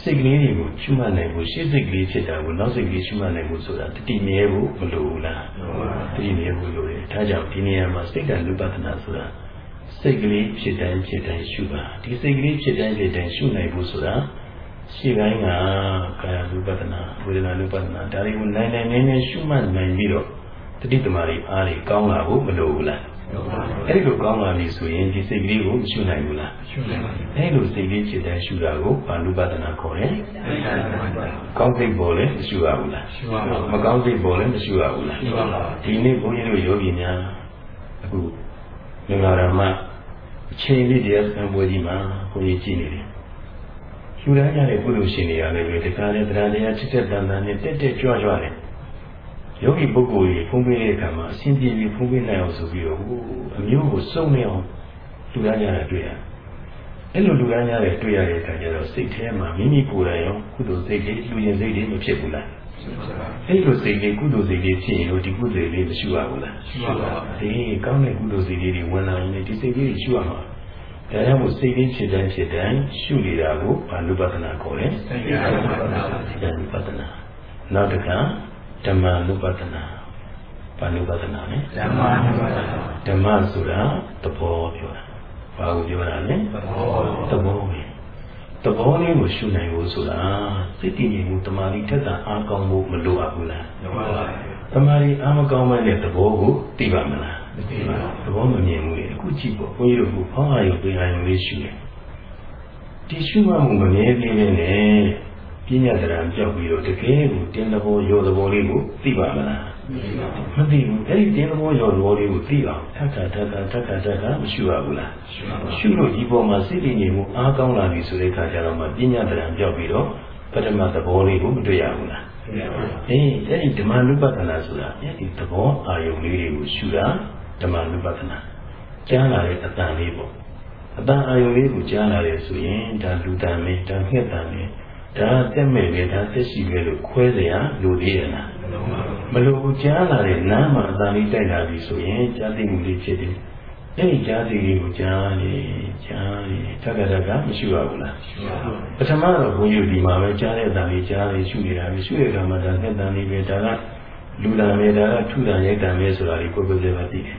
စိတ်ကလေးတွေကိုရှုမှတ်နိုင်ဖို့ရှေ့စိတ်ကလေးဖြစ်တာကိုနောက်စိတ်ကလေးရှုမှတ်နိုင်ဖို့ဆိုတာတတိမြဲဖို့မလိုဘူးလားတတိမြဲဖို့လိုတယ်ဒါကြောင့်ဒီနေရာမှာစိတ်ကလူပဒနာဆိုတာစိတ်ကလေးဖြစ်တိုင်းဖြစ်တိုင်းရှုပါဒီစိတ်ကလေးဖြစ်တိုင်းဖြစ်တိုင်းရှုနိုင်ဖို့ဆိုတာရှေ့ပိုင်းကကာယ ानु ပဒနာဝေဒနာ ानु ပဒနာဒါတွေကိုနိုင်နိုင်နေနေရှုမှတ်နိုင်ပြီးတော့ တတိတမာတွေအားတွေကောင်းလာဖို့မလိုဘူးလားအဲ့ဒီလိုကောင်းလာပြီဆိုရင်ဒီစိတ်ကလေးကိုမရှုနိုင်ဘူးလားမရှုနိုင်ပါဘူးအဲ့လိုစိတ်လေးခြေတန်းရှုတာကိုဘာနုပါဒနာခေါ်တယ်ကောင်းစိတ်ပေါ်လည်းမရှုရဘူးလားရှုရပါဘူးမကောင်းစိတ်ပေါ်လည်းမရှုရဘူးလားရှုရပါဘူးဒီနေ့ဘုန်းကြီးတို့ယောဂီများအခုလူလာရမအချိန်လေးတရားစံပွဲကြီးမှာဘုန်းကြီးကြည့်နေတယ်ရှုရကြတဲ့ပုလို့ရှင်တွေအားလည်းဒီကားနဲ့တရားတရားချစ်တဲ့တန်တန်နဲ့တက်တက်ကြွကြွတယ် ယောဂီပုဂ္ဂိုလ်ကြီးဖုံးပေးတဲ့အခါမှာအစဉ်ပြေပြီးဖုံးပေးနိုင်အောင်ဆိုပြီးတော့ဟိုအမျိုးကိုစုံနေအောင်လူရကြတာတွေ့ရတယ်။အဲ့လိုလူရကြတဲ့တွေ့ရတဲ့အခါကျတော့စိတ်ထဲမှာမိမိကိုယ်တိုင်ရောကုသိုလ်စိတ်တွေလူရင်စိတ်တွေမဖြစ်ဘူးလားရှုပါဘူး။အဲ့လိုစိတ်တွေကုသိုလ်စိတ်တွေဖြစ်ရင်တော့ဒီကုသိုလ်လေးမရှိရဘူးလားရှုပါဘူး။ဒီကောင်းတဲ့ကုသိုလ်စိတ်လေးတွေဝင်လာရင်လည်းဒီစိတ်လေးတွေရှိရမှာ။ဒါကြောင့်မို့စိတ်လေးဖြစ်တိုင်းဖြစ်တိုင်းရှုနေတာကိုဘာလူပဒနာခေါ်လဲသိက္ခာသမารီ။ဒါလူပဒနာ။နောက်တစ်ခါ ဓမ္မလူပဒနာ။ဘာလူပဒနာလဲဓမ္မနုပါဒနာဓမ္မဆိုတာသဘောပြောတာဘာကိုပြောတာလဲသဘောသဘောပဲသဘောလေးကိုရှုနိုင်ဖို့ဆိုတာစိတ်တည်ငြိမ်မှုတမာတိထက်တာအားကောင်းဖို့မလိုအပ်ဘူးလားမပါဘူးတမာတိအားမကောင်းမဲ့တဲ့သဘောကိုသိပါမလားမသိပါဘူးသဘောမမြင်ဘူးလေအခုကြည့်ပေါ့ဘုန်းကြီးတို့ကဖောင်းအာရုံပြင်အာရုံလေးရှုတယ်ဒီရှုမှမှုမမြဲသေးတဲ့နဲ့ ပညာတရားပြောက်ပြီးတော့တကယ်ကိုတင်းသဘောရောသဘောလေးကိုသိပါမလားမသိပါဘူးမသိဘူးအဲ့ဒီတင်းသဘောရောသဘောလေးကိုသိအောင်ထပ်ခါထပ်ခါထပ်ခါထပ်ခါမရှိရဘူးလားရှုပါဘူးရှုလို့ဒီပေါ်မှာစိတ်တည်ငြိမ်မှုအားကောင်းလာပြီဆိုတဲ့အခါကျတော့မှပညာတရားပြောက်ပြီးတော့ပထမသဘောလေးကိုမတွေ့ရဘူးလားသိပါဘူးအေးအဲ့ဒီဓမ္မနုပဒနာဆိုတာအဲ့ဒီသဘောအာယုံလေးတွေကိုရှုတာဓမ္မနုပဒနာကြားလာတဲ့အတန်လေးပေါ့အတန်အာယုံလေးကိုကြားလာတယ်ဆိုရင်ဒါလူတန်လေးဒါငှက်တန်လေး ဒါတက်မဲ့ပဲဒါဆက်ရှိပဲလို့ခွဲစရာလိုသေးရလားမလိုဘူးကြားလာတဲ့နားမှာအသာလေးတိုက်လာပြီဆိုရင်ကြားသိမှုလေးဖြစ်တယ်အဲ့ဒီကြားသိလေးကိုကြားလေကြားလေတက္ကရာကမရှိပါဘူးလားရှိပါဘူးပထမတော့ဘုန်းကြီးဒီမှာပဲကြားတဲ့အသာလေးကြားလေရှုနေတာပဲရှုရတာမှဒါနဲ့တန်လေးပဲဒါကလူလာမယ်ဒါကထုတာရိုက်တာမယ်ဆိုတာလေးကိုယ်ကိုယ်ပဲသိတယ်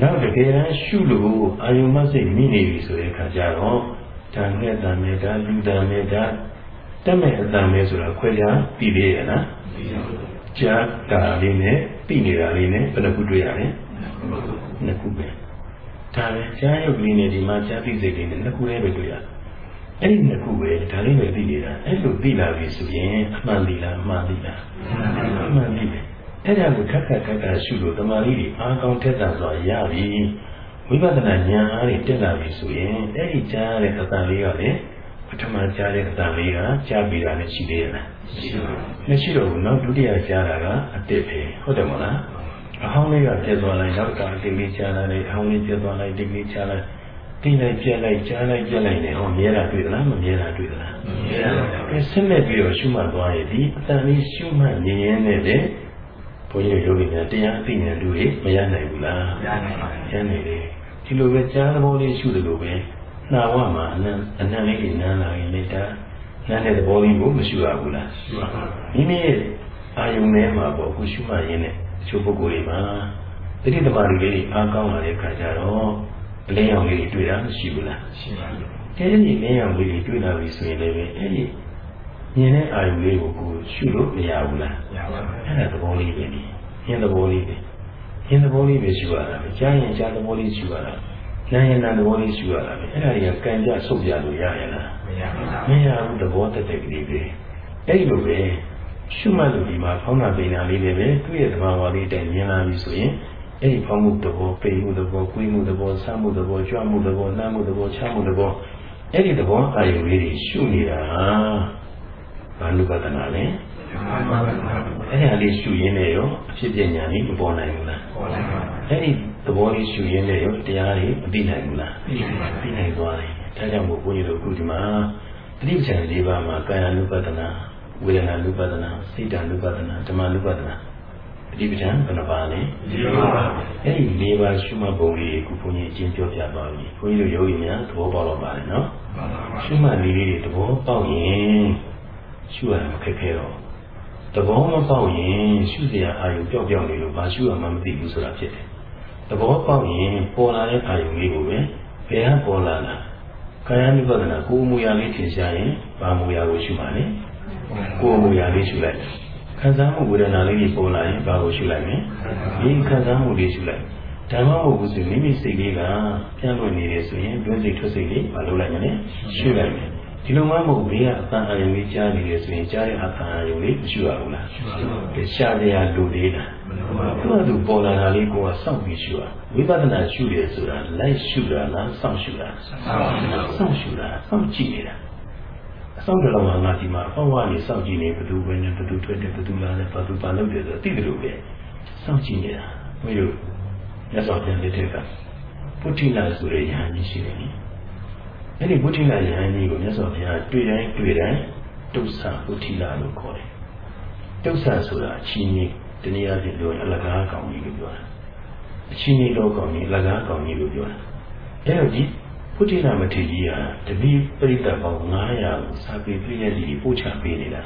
နောက်တကယ်တမ်းရှုလို့အာယုံမစိတ်မိနေပြီဆိုတဲ့အခါကျတော့ဒါနဲ့တန်နဲ့ဒါလူတန်နဲ့ဒါ တက်မဲ့အတန်မယ်ဆိုတာခွဲခြားပြီးသေးရလားမသိပါဘူးကြားတာလေးနဲ့သိနေတာလေးနဲ့ဘယ်နှခုတွေ့ရလဲနှစ်ခုပဲဒါပဲကြားရုပ်လေးနဲ့ဒီမှာကြားသိစိတ်လေးနဲ့နှစ်ခုလေးပဲတွေ့ရအဲ့ဒီနှစ်ခုပဲဒါလေးပဲသိနေတာအဲ့လိုသိလာပြီဆိုရင်အမှန်သိလားအမှန်သိလားအမှန်သိတယ်အဲ့ဒါကိုခက်ခက်ခက်ခက်ရှုလို့တမာရီတွေအားကောင်းထက်သန်စွာရပြီဝိပဿနာဉာဏ်အားတွေတက်လာပြီဆိုရင်အဲ့ဒီကြားရတဲ့အတန်လေးကလည်း ပထမကြားတဲ့အတန်လေးကကြားပြီးတာနဲ့ရှိသေးရဲ့လားရှိပါဘူးမရှိတော့ဘူးနော်ဒုတိယကြားတာကအတစ်ပဲဟုတ်တယ်မလားအဟောင်းလေးကပြတ်သွားလိုက်နောက်ကအတိတ်လေးကြားလာလိုက်အဟောင်းလေးပြတ်သွားလိုက်တိတ်လေးကြားလိုက်တိတ်လိုက်ပြတ်လိုက်ကြားလိုက်ပြတ်လိုက်နေဟောမြဲတာတွေ့သလားမမြဲတာတွေ့သလားမမြဲတာပါအဲဆင်းနေပြီးတော့ရှုမှတ်သွားရင်ဒီအတန်လေးရှုမှတ်နေရင်လည်းဘုန်းကြီးတို့ယောဂီများတရားသိဉာဏ်တို့မရနိုင်ဘူးလားရနိုင်ပါတရယ်နေတယ်ဒီလိုပဲကြားသဘောလေးရှုတယ်လို့ပဲ နှာဝမှာအနံအနံလေးတွေနမ်းလာရင်လေဒါနမ်းတဲ့သဘောလေးကိုမရှုရဘူးလားရှုပါဘူးမိမိရဲ့အာယုန်ထဲမှာပေါ့ခုရှုမှတ်ရင်းနဲ့တချို့ပုဂ္ဂိုလ်တွေမှာတတိတမာရီလေးတွေအားကောင်းလာတဲ့အခါကျတော့အလင်းရောင်လေးတွေတွေ့တာမရှိဘူးလားရှိပါဘူးအဲဒီလင်းရောင်လေးတွေတွေ့လာပြီဆိုရင်လည်းပဲအဲဒီမြင်တဲ့အာယုန်လေးကိုကိုရှုလို့မရဘူးလားရပါဘူးအဲ့ဒါသဘောလေးပဲဒီမြင်သဘောလေးပဲမြင်သဘောလေးပဲရှုရတာပဲကြားရင်ကြားသဘောလေးရှုရတာ နားရင်နားသဘောလေးရှုရတာပဲအဲ့ဒါတွေကကံကြဆုပ်ပြလို့ရရလားမရပါမရဘူးသဘောတက်တဲ့ကလေးပဲအဲ့လိုပဲရှုမှတ်လို့ဒီမှာဖောင်းတာပိန်တာလေးတွေပဲသူ့ရဲ့သဘာဝလေးတိုင်မြင်လာပြီဆိုရင်အဲ့ဒီဖောင်းမှုသဘောပိန်မှုသဘောကွေးမှုသဘောဆမ်းမှုသဘောကြွမှုသဘောနှမ်းမှုသဘောချမှုသဘောအဲ့ဒီသဘောအာယုလေးတွေရှုနေတာဘာနုပဒနာလဲမှန်ပါပါအဲ့ဒီအလေးရှုရင်းနဲ့ရောအဖြစ်ပြညာလေးမပေါ်နိုင်ဘူးလားပေါ်လာပါအဲ့ဒီအ သဘောလေးရှုရင်းနဲ့ရောတရားတွေမသိနိုင်ဘူးလားသိနိုင်သွားတယ်ဒါကြောင့်မို့ဘုန်းကြီးတို့အခုဒီမှာတတိပ္ပံ၄ပါးမှာကာယ ानु ပဒနာဝေဒနာ ानु ပဒနာစိတ် ानु ပဒနာဓမ္မ ानु ပဒနာတတိပ္ပံဘယ်နှပါလဲ၄ပါးအဲ့ဒီ၄ပါးရှုမှတ်ပုံလေးကိုဘုန်းကြီးအချင်းပြောပြသွားပြီဘုန်းကြီးတို့ယောဂီများသဘောပေါက်တော့ပါတယ်နော်ရှုမှတ်လေးလေးတွေသဘောပေါက်ရင်ရှုရမှာခက်ခဲတော့သဘောမပေါက်ရင်ရှုစရာအာရုံပျောက်ပျောက်နေလို့ဘာရှုရမှမသိဘူးဆိုတာဖြစ်တယ် သဘောပေါက်ရင်ပေါ်လာတဲ့အာရုံလေးကိုပဲဘယ်ဟာပေါ်လာလားကာယ ानु ပဒနာကိုယ်မူရာလေးထင်ရှားရင်ဘာမူရာကိုရှုပါလဲကိုယ်မူရာလေးရှုလိုက်ခံစားမှုဝေဒနာလေးကြီးပေါ်လာရင်ဘာကိုရှုလိုက်မလဲဒီခံစားမှုလေးရှုလိုက်ဓမ္မမဟုတ်ဘူးဆိုမိမိစိတ်လေးကပြန်လို့နေတယ်ဆိုရင်တွင်းစိတ်ထွက်စိတ်လေးမလုပ်လိုက်မလဲရှုလိုက်မယ်ဒီလိုမှမဟုတ်ဘေးကအတန်အာယုံလေးကြားနေတယ်ဆိုရင်ကြားတဲ့အတန်အာယုံလေးမရှုရဘူးလားရှားတရားလူသေးလား သူကသူပေါ်လာတာလေးကိုကစောင့်ပြီးရှုရဝိပဿနာရှုတယ်ဆိုတာလိုက်ရှုတာလားစောင့်ရှုတာစောင့်ရှုတာစောင့်ကြည့်နေတာအဆောင်တလုံးကငါဒီမှာအပေါ်ကနေစောင့်ကြည့်နေဘသူပဲနဲ့ဘသူထွက်တယ်ဘသူလာတယ်ဘသူပါလို့တယ်ဆိုသိတယ်လို့ပဲစောင့်ကြည့်နေတာဘုရားမြတ်စွာဘုရားလက်ထက်ကပုထိလာဆိုတဲ့ယဟန်ကြီးရှိတယ်နိအဲ့ဒီပုထိလာယဟန်ကြီးကိုမြတ်စွာဘုရားတွေ့တိုင်းတွေ့တိုင်းတုတ်ဆာပုထိလာလို့ခေါ်တယ်တုတ်ဆာဆိုတာအချင်းကြီး တနည်းအားဖြင့်ပြောရင်အလကားကောင်ကြီးလို့ပြောတာအချင်းကြီးတော့ကောင်ကြီးအလကားကောင်ကြီးလို့ပြောတာအဲ့တော့ဒီပုထိလာမထေရကြီးဟာတတိပရိသတ်ပေါင်း900ကိုစာပေပြည့်ရည်ကြီးပို့ချပေးနေတာ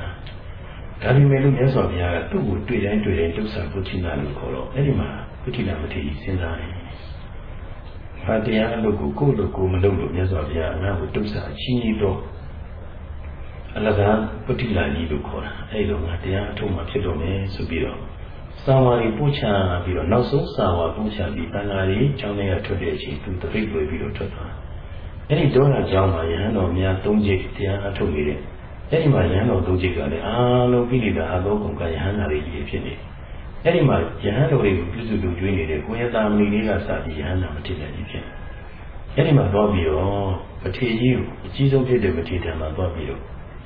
ဒါပေမဲ့လို့မြတ်စွာဘုရားကသူ့ကိုတွေ့တိုင်းတွေ့တိုင်းတုတ်ဆာပုထိလာလို့ခေါ်တော့အဲ့ဒီမှာပုထိလာမထေရကြီးစဉ်းစားတယ်။ဘာတရားအလုပ်ကိုကိုယ့်လိုကိုယ်မလုပ်လို့မြတ်စွာဘုရားငါ့ကိုတုတ်ဆာအချင်းကြီးတော့အလကားပုထိလာကြီးလို့ခေါ်တာအဲ့လိုငါတရားအထုံးမှဖြစ်တော့မယ်ဆိုပြီးတော့ စာဝါရီပို့ချပြီးတော့နောက်ဆုံးစာဝါပို့ချပြီးတန်ဃာကြီးကျောင်းထဲကထွက်တဲ့အချိန်သူတပိတ်လွယ်ပြီးတော့ထွက်သွားအဲ့ဒီဒေါနာကျောင်းမှာယဟန်တော်များ၃ကြိမ်တရားအထုတ်နေတဲ့အဲ့ဒီမှာယဟန်တော်၃ကြိမ်ကလည်းအားလုံးကိလေသာအသောကုန်ကယဟန်နာတွေကြီးဖြစ်နေအဲ့ဒီမှာယဟန်တော်တွေကိုပြုစုလူကျွေးနေတဲ့ကိုရတာမဏိလေးကစပြီးယဟန်နာမထေရကြီးဖြစ်အဲ့ဒီမှာသွားပြီးတော့မထေရကြီးကိုအကြီးဆုံးဖြစ်တဲ့မထေရမှာသွားပြီးတော့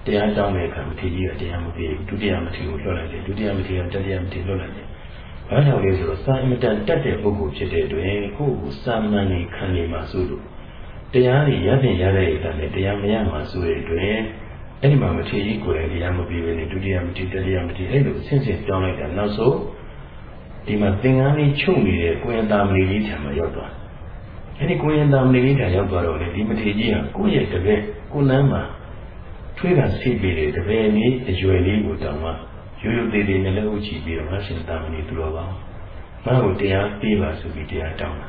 တရားတောင်းတဲ့အခါမထေရကြီးကတရားမပြေဘူးဒုတိယမထေရကိုလွှတ်လိုက်တယ်ဒုတိယမထေရတတိယမထေရလွှတ်လိုက်တယ်ဘာကြောင့်လဲဆိုတော့စာအင်မတန်တက်တဲ့ပုဂ္ဂိုလ်ဖြစ်တဲ့အတွက်ကိုယ့်ကိုစာမန်နေခံနေမှာဆိုလို့တရားတွေရတဲ့ရတဲ့အခါနဲ့တရားမရမှာဆိုတဲ့အတွက်အဲ့ဒီမှာမထေရကြီးကိုယ်တိုင်တရားမပြေဘဲနဲ့ဒုတိယမထေရတတိယမထေရအဲ့လိုအဆင့်ဆင့်ပြောင်းလိုက်တာနောက်ဆုံးဒီမှာသင်္ကန်းလေးချုပ်နေတဲ့ကိုရင်သားမလေးလေးထံမှာရောက်သွားအဲ့ဒီကိုရင်သားမလေးလေးထံရောက်သွားတော့လေဒီမထေရကြီးကကိုယ့်ရဲ့တပည့်ကိုနန်းမှာ ထွေးတာဆိတ်ပြီးတယ်တပည့်လေးအရွယ်လေးကိုတောင်းမှရိုးရိုးသေးသေးနဲ့လည်းဥချီပြီးတော့ငါရှင်တာမဏိသူတော်ကောင်းငါ့ကိုတရားပေးပါဆိုပြီးတရားတောင်းတာ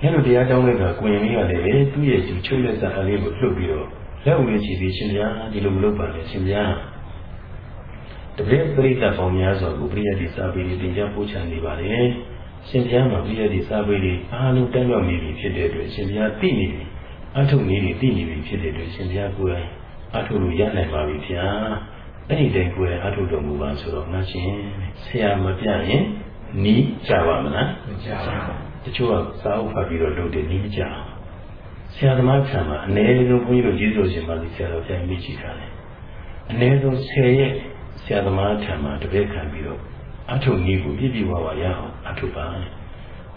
အဲလိုတရားတောင်းတဲ့အခါကိုရင်လေးကလည်းသူ့ရဲ့သူချုပ်လက်စာအလေးကိုလှုပ်ပြီးတော့လက်ဦးလေးချီပြီးရှင်ဗျာဒီလိုမလုပ်ပါနဲ့ရှင်ဗျာတပည့်ပရိသတ်ပေါင်းများစွာကိုပရိယတ်ဒီစာပေတွေတင်ကြပို့ချနေပါလေရှင်ဗျာမှာပရိယတ်ဒီစာပေတွေအားလုံးတန်းရောက်နေပြီဖြစ်တဲ့အတွက်ရှင်ဗျာသိနေပြီအထုနေနေသိနေပြီဖြစ်တဲ့အတွက်ရှင်ဗျာကိုယ်တိုင် အထုလို့ရနိုင်ပါပြီဗျာအဲ့ဒီတိုင်ကိုယ်အထုတော်မူပါဆိုတော့ငါရှင်ဆရာမပြရင်နီးကြပါမလားမကြပါဘူးတချို့ကစာအုပ်ဖတ်ပြီးတော့လုပ်တယ်နီးမကြအောင်ဆရာသမားဆံမှာအနည်းဆုံးဘုန်းကြီးတို့ကျေးဇူးရှင်ပါလိဆရာတော်ပြန်မိကြည့်ထားတယ်အနည်းဆုံး10ရက်ဆရာသမားထံမှာတပည့်ခံပြီးတော့အထုနည်းကိုပြည့်ပြည့်ဝဝရအောင်အထုပါ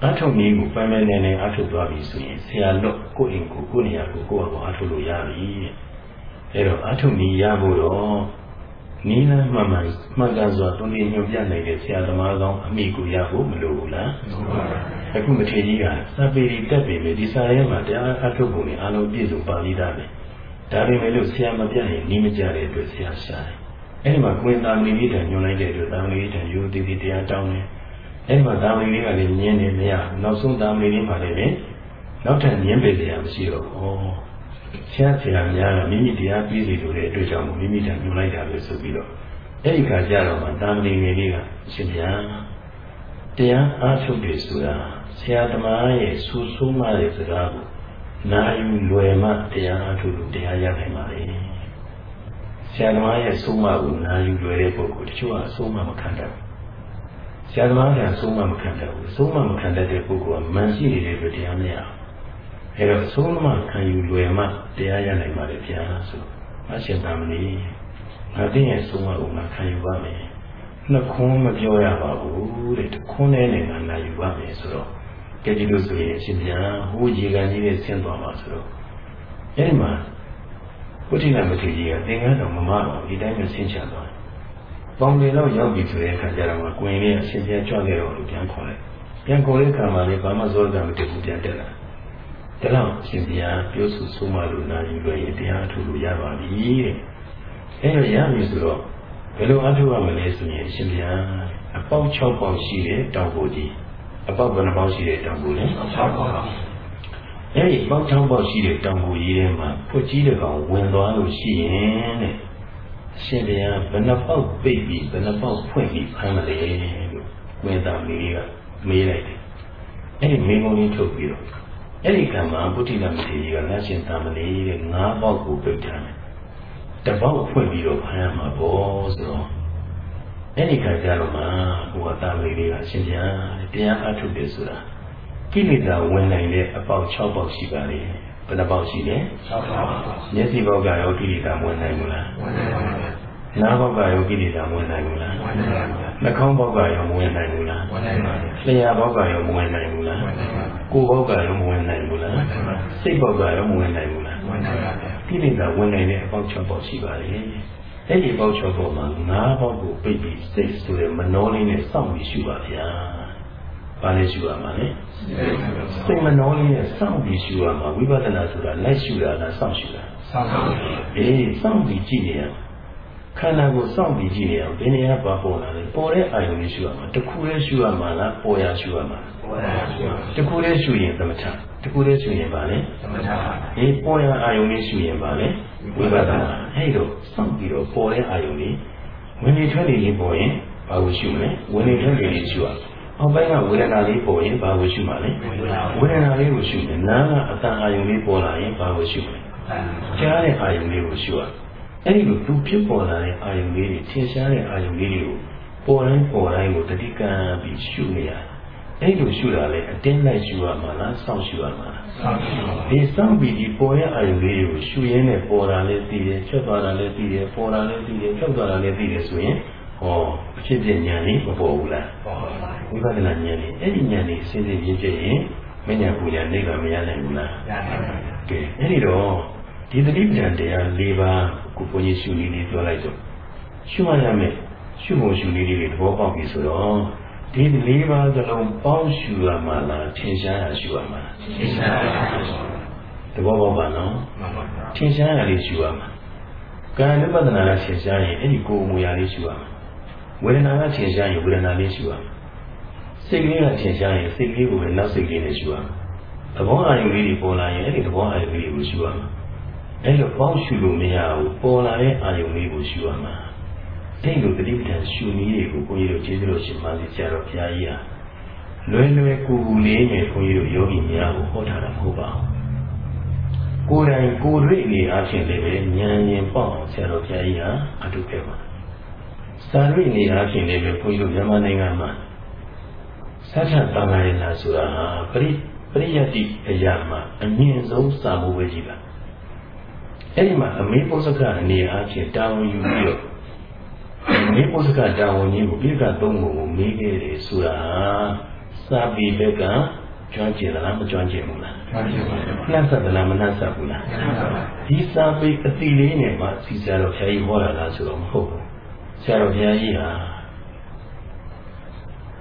အထုနည်းကိုပိုင်းပိုင်းနဲ့နဲ့အထုသွားပြီဆိုရင်ဆရာလွတ်ကိုယ့်အိမ်ကိုကိုယ့်နေရာကိုကိုယ့်အပေါ်အထုလို့ရပြီ အဲတော့အထုနည်းရဖို့တော့နီးလန်းမှန်မှန်မှန်ကန်စွာတုံ့ပြန်ညွှန်ပြနိုင်တဲ့ဆရာသမားကောင်းအမိကိုရဖို့မလိုဘူးလားမလိုပါဘူးအခုမထေကြီးကစာပေရီတက်ပေမဲ့ဒီစာရဲမှာတရားအထုတ်ပုံနဲ့အားလုံးပြည့်စုံပါလိတာပဲဒါပေမဲ့လို့ဆရာမပြရင်နီးမကြတဲ့အတွက်ဆရာရှာတယ်အဲ့ဒီမှာကွင်သာမဏေလေးတန်ညွှန်လိုက်တဲ့အတွက်သာမဏေလေးတန်ရိုးသေးသေးတရားတောင်းတယ်အဲ့ဒီမှာသာမဏေလေးကလည်းညင်းနေမရနောက်ဆုံးသာမဏေလေးမှာလည်းနောက်ထပ်ညင်းပေစရာမရှိတော့ဘူး ဆရာဆရာများကမိမိတရားပြီးစီလို့တဲ့အတွက်ကြောင့်မိမိတန်ညွှန်လိုက်တာပဲဆိုပြီးတော့အဲ့ဒီခါကျတော့မှတာမဏေငယ်လေးကအရှင်ဗျာတရားအားထုတ်တယ်ဆိုတာဆရာသမားရဲ့ဆူဆိုးမှတဲ့စကားကိုနာယူလွယ်မှတရားအားထုတ်လို့တရားရနိုင်ပါလေဆရာသမားရဲ့ဆုံးမကိုနာယူလွယ်တဲ့ပုဂ္ဂိုလ်တချို့ကအဆုံးမမခံတတ်ဘူးဆရာသမားကအဆုံးမမခံတတ်ဘူးဆုံးမမခံတတ်တဲ့ပုဂ္ဂိုလ်ကမန်ရှိနေတဲ့အတွက်တရားမရဘူး အဲတော့ဆုံးမခံယူလွယ်မှတရားရနိုင်ပါလေဗျာဆိုအရှင်သာမဏေငါသိရဲ့ဆုံးမကိုငါခံယူပါမယ်နှစ်ခွန်းမပြောရပါဘူးတဲ့တခွန်းနဲ့နဲ့ငါနာယူပါမယ်ဆိုတော့ကဲဒီလိုဆိုရင်အရှင်ဘုရားဟိုရေကန်ကြီးနဲ့ဆင်းသွားမှာဆိုတော့အဲဒီမှာဘုဒ္ဓနာမထေရကြီးကသင်္ကန်းတော်မမတော်ဒီတိုင်းပဲဆင်းချသွားတယ်။ပေါင်တယ်တော့ရောက်ပြီဆိုတဲ့အခါကျတော့ကိုရင်လေးအရှင်ဘုရားကြွခဲ့တော့လို့ပြန်ခေါ်လိုက်။ပြန်ခေါ်တဲ့အခါမှာလည်းဘာမှဇောကမတည်ဘူးပြန်တက်လာ။ ဒါတော့အရှင်ဘုရားပြောဆိုဆုံးမလို့နာယူလို့ရင်တရားထုလို့ရပါပြီတဲ့။အဲတော့ရပြီဆိုတော့ဘယ်လိုအထုရမလဲဆိုရင်အရှင်ဘုရားအပေါက်6ပေါက်ရှိတဲ့တောင်ပေါ်ကြီးအပေါက်ဘယ်နှပေါက်ရှိတဲ့တောင်ပေါ်လဲ6ပေါက်ပါအဲ့ဒီပေါက်6ပေါက်ရှိတဲ့တောင်ပေါ်ကြီးထဲမှာဖွက်ကြီးတဲ့ကောင်ဝင်သွားလို့ရှိရင်တဲ့အရှင်ဘုရားဘယ်နှပေါက်ပိတ်ပြီးဘယ်နှပေါက်ဖွင့်ပြီးဖမ်းမလဲလို့ဝိသမီးကမေးလိုက်တယ်အဲ့ဒီမိန်းမလေးထုတ်ပြီးတော့ အဲ့ဒီကံမှာဘုဒ္ဓနာမထေရကလက်ရှင်သာမဏေတဲ့၅ပေါက်ကိုပိတ်ထားတယ်တပေါက်ဖွင့်ပြီးတော့ဖမ်းရမှာပေါ့ဆိုတော့အဲ့ဒီခါကျတော့မှဘုရားတာမီလေးကအရှင်ဘုရားတရားအထုတ်တယ်ဆိုတာကိလေသာဝင်နိုင်တဲ့အပေါက်6ပေါက်ရှိပါလေဘယ်နှပေါက်ရှိလဲ6ပေါက်မျက်စိပေါက်ကရောကိလေသာဝင်နိုင်မလားဝင်နိုင်ပါဘူး နားပေါက်ကရောကိလေသာဝင်နိုင်ဘူးလားဝင်နိုင်ပါဘူးနှာခေါင်းပေါက်ကရောမဝင်နိုင်ဘူးလားဝင်နိုင်ပါဘူးလျှာပေါက်ကရောမဝင်နိုင်ဘူးလားဝင်နိုင်ပါဘူးကိုယ်ပေါက်ကရောမဝင်နိုင်ဘူးလားဝင်နိုင်ပါဘူးစိတ်ပေါက်ကရောမဝင်နိုင်ဘူးလားဝင်နိုင်ပါဘူးကိလေသာဝင်နိုင်တဲ့အပေါက်6ပေါက်ရှိပါလေအဲ့ဒီပေါက်6ပေါက်မှာ၅ပေါက်ကိုပိတ်ပြီးစိတ်ဆိုတဲ့မနှောလေးနဲ့စောင့်ပြီးရှုပါဗျာ။ဘာလဲရှုရမှာလဲ။စိတ်မနှောလေးနဲ့စောင့်ပြီးရှုရမှာဝိပဿနာဆိုတာလက်ရှုတာလားစောင့်ရှုတာ။စောင့်ပါဘူး။အေးစောင့်ပြီးကြည့်နေရ ခန္ဓာကိုစောင့်ပြီးကြည့်နေအောင်ဘယ်နေရာပါပေါ်လာလဲပေါ်တဲ့အာယုံလေးရှုရမှာတခုလေးရှုရမှာလားပေါ်ရရှုရမှာပေါ်ရရှုရတခုလေးရှုရင်သမထတခုလေးရှုရင်ပါလေသမထအေးပေါ်ရအာယုံလေးရှုရင်ပါလေဝိပဿနာအဲ့တော့စောင့်ပြီးတော့ပေါ်တဲ့အာယုံလေးဝင်နေထွက်နေရင်ပေါ်ရင်ဘာကိုရှုမလဲဝင်နေထွက်နေရင်ရှုရအောက်ပိုင်းကဝေဒနာလေးပေါ်ရင်ဘာကိုရှုမှာလဲဝေဒနာလေးကိုရှုတယ်နားကအတန်အာယုံလေးပေါ်လာရင်ဘာကိုရှုမလဲကြားတဲ့အာယုံလေးကိုရှုရ အဲ့ဒီလိုသူဖြစ်ပေါ်လာတဲ့အာယုံလေးတွေထင်ရှားတဲ့အာယုံလေးတွေကိုပေါ်တိုင်းပေါ်တိုင်းကိုတတိကံပြီးရှုနေရတယ်အဲ့လိုရှုတာလေအတင်းလိုက်ရှုရမှာလားစောင့်ရှုရမှာလားစောင့်ရှုပါဒီစောင့်ပြီးဒီပေါ်ရဲ့အာယုလေးကိုရှုရင်းနဲ့ပေါ်တာလည်းသိတယ်ချက်သွားတာလည်းသိတယ်ပေါ်တာလည်းသိတယ်ဖြောက်သွားတာလည်းသိတယ်ဆိုရင်ဟောအဖြစ်ပြဉာဏ်လေးမပေါ်ဘူးလားပေါ်ပါဘူးဝိပဿနာဉာဏ်လေးအဲ့ဒီဉာဏ်လေးစဉ်းစဉ်ရင်းချက်ရင်မဉဏ်ပူဉာဏ်လေးကမရနိုင်ဘူးလားရနိုင်ပါဘူးကဲအဲ့ဒီတော့ ဒီတတိပ္ပံတရား၄ပါးကိုဘုန်းကြီးရှုနည်းလေးပြောလိုက်တော့ရှုမှရမယ်ရှုဖို့ရှုနည်းလေးတွေသဘောပေါက်ပြီဆိုတော့ဒီလေးပါးစလုံးပေါင်းရှုရမှာလားထင်ရှားရရှုရမှာလားထင်ရှားရသဘောပေါက်ပါနော်မှန်ပါဗျာထင်ရှားရလေးရှုရမှာကာယပဒနာကထင်ရှားရင်အဲ့ဒီကိုယ်မူရာလေးရှုရမှာဝေဒနာကထင်ရှားရင်ဝေဒနာလေးရှုရမှာစိတ်ကလေးကထင်ရှားရင်စိတ်ကလေးကိုပဲနောက်စိတ်ကလေးနဲ့ရှုရမှာသဘောအာရုံလေးတွေပေါ်လာရင်အဲ့ဒီသဘောအာရုံလေးကိုရှုရမှာ အဲ့လိုပေါင်းရှုလို့မရဘူးပေါ်လာတဲ့အာရုံလေးကိုရှုရမှာအဲ့လိုတတိပဌာန်ရှုနည်းတွေကိုဘုန်းကြီးတို့ကျေးဇူးတော်ရှင်မာသီဆရာတော်ဘုရားကြီးဟာလွယ်လွယ်ကူကူလေးနဲ့ဘုန်းကြီးတို့ယောဂီများကိုဟောထားတာမဟုတ်ပါဘူးကိုယ်တိုင်ကိုယ်တွေ့နေအားဖြင့်လည်းပဲဉာဏ်ရင်ပေါက်ဆရာတော်ဘုရားကြီးဟာအထုခဲ့ပါစာရိနေအားဖြင့်လည်းပဲဘုန်းကြီးတို့မြန်မာနိုင်ငံမှာသတ္ထတန်ခါရဏဆိုတာဟာပရိပရိယတ္တိအရာမှာအမြင့်ဆုံးစာမိုးပဲကြီးပါ အဲ့ဒီမှာအမေပုစကအနေအားဖြင့်တာဝန်ယူပြီးတော့မေပုစကတာဝန်ကြီးကိုပြကသုံးပုံကိုမေးခဲ့တယ်ဆိုတာစာပေဘက်ကကျွမ်းကျင်သလားမကျွမ်းကျင်ဘူးလားကျွမ်းကျင်ပါဘူးနှက်ဆက်သလားမနှက်ဆက်ဘူးလားဒီစာပေအတိလေးနဲ့မှစီဆရာတော်ဘုရားကြီးဟောတာလားဆိုတော့မဟုတ်ဘူးဆရာတော်ဘုရားကြီးဟာ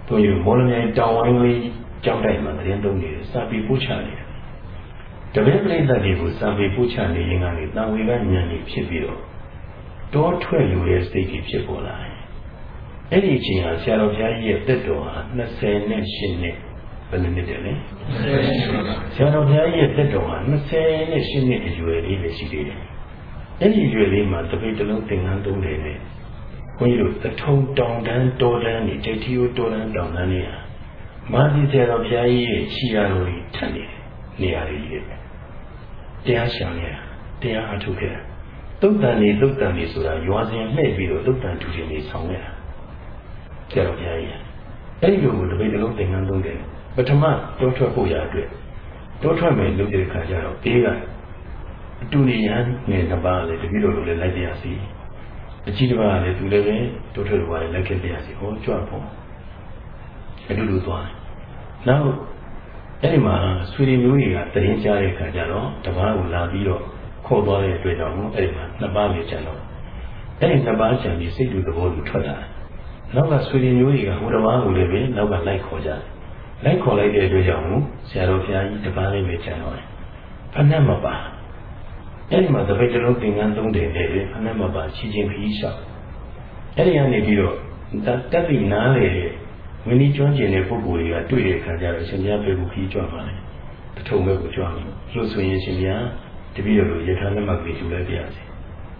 တို့ရမော်လမြိုင်တောင်ဝိုင်းလေးကြောက်တိုက်မှာတရင်သုံးနေတယ်စာပေပို့ချနေတယ် တပည့်ပရိသတ်တွေကိုစာပေပို့ချနေရင်ကနေတန်ဝေကဉာဏ်ကြီးဖြစ်ပြီးတော့တောထွက်လူရဲ့စိတ်ကြီးဖြစ်ပေါ်လာတယ်။အဲ့ဒီအချိန်ဟာဆရာတော်ဘုရားကြီးရဲ့တက်တော်ဟာ28နှစ်ဘယ်နှစ်နှစ်တည်းလဲ။ဆရာတော်ဘုရားကြီးရဲ့တက်တော်ဟာ28နှစ်အရွယ်လေးပဲရှိသေးတယ်။အဲ့ဒီအရွယ်လေးမှာတပိတ်တလုံးသင်္ကန်းသုံးတယ်နဲ့ဘုန်းကြီးတို့တထုံတောင်တန်းတော်တန်းနေဒိဋ္ဌိယတော်တန်းတောင်တန်းနေဟာမာသီဆရာတော်ဘုရားကြီးရဲ့ခြေရာတော်ကြီးထပ်နေတယ်နေရာလေးတွေ တရားရှာနေတာတရားအထုတ်ခဲ့တာတုတ်တန်နေတုတ်တန်နေဆိုတာရွာစဉ်လှည့်ပြီးတော့တုတ်တန်ထူထင်နေဆောင်ရတာကျတော့ဘုရားကြီးအဲ့ဒီလိုကိုတပိတ်တလုံးသင်္ကန်းသုံးတယ်ပထမတောထွက်ဖို့ရအတွက်တောထွက်မယ်လုပ်တဲ့ခါကျတော့ဘေးကအတူနေရန်နဲ့နှစ်ပါးလေတပိတော်လိုလည်းလိုက်ပြရစီအကြီးတစ်ပါးလည်းသူလည်းပဲတောထွက်လိုပါလည်းလိုက်ခဲ့ပြရစီဟောကြွဖို့အတူတူသွားတယ်နောက် အဲ့ဒီမှာဆွေတွေမျိုးတွေကတရင်ကြားတဲ့ခါကျတော့တပားကိုလာပြီးတော့ခေါ်သွားတဲ့အတွက်ကြောင့်အဲ့ဒီမှာနှစ်ပါးပဲကျန်တော့အဲ့ဒီနှစ်ပါးကျန်ပြီးစိတ်တူသဘောတူထွက်လာတယ်နောက်ကဆွေတွေမျိုးတွေကဟိုတပားကိုလည်းပဲနောက်ကလိုက်ခေါ်ကြတယ်လိုက်ခေါ်လိုက်တဲ့အတွက်ကြောင့်ဆရာတော်ဘုရားကြီးတပားလေးပဲကျန်တော့တယ်ဖဏတ်မပါအဲ့ဒီမှာတပည့်တလုံးသင်္ကန်းသုံးတယ်လေဖဏတ်မပါချီချင်းခီးလျှောက်အဲ့ဒီကနေပြီးတော့တက်ပြီးနားလေတဲ့ ဝင်းကြီးကျွမ်းကျင်တဲ့ပုဂ္ဂိုလ်တွေကတွေ့တဲ့အခါကျတော့ရှင်ဘုရားပြေဖို့ခီးကြွပါလေပထုံဘက်ကိုကြွမယ်လို့ဆိုရင်ရှင်ဘုရားတပည့်တော်တို့ယထာလက်မှတ်ကိုယူလိုက်ပြရစီ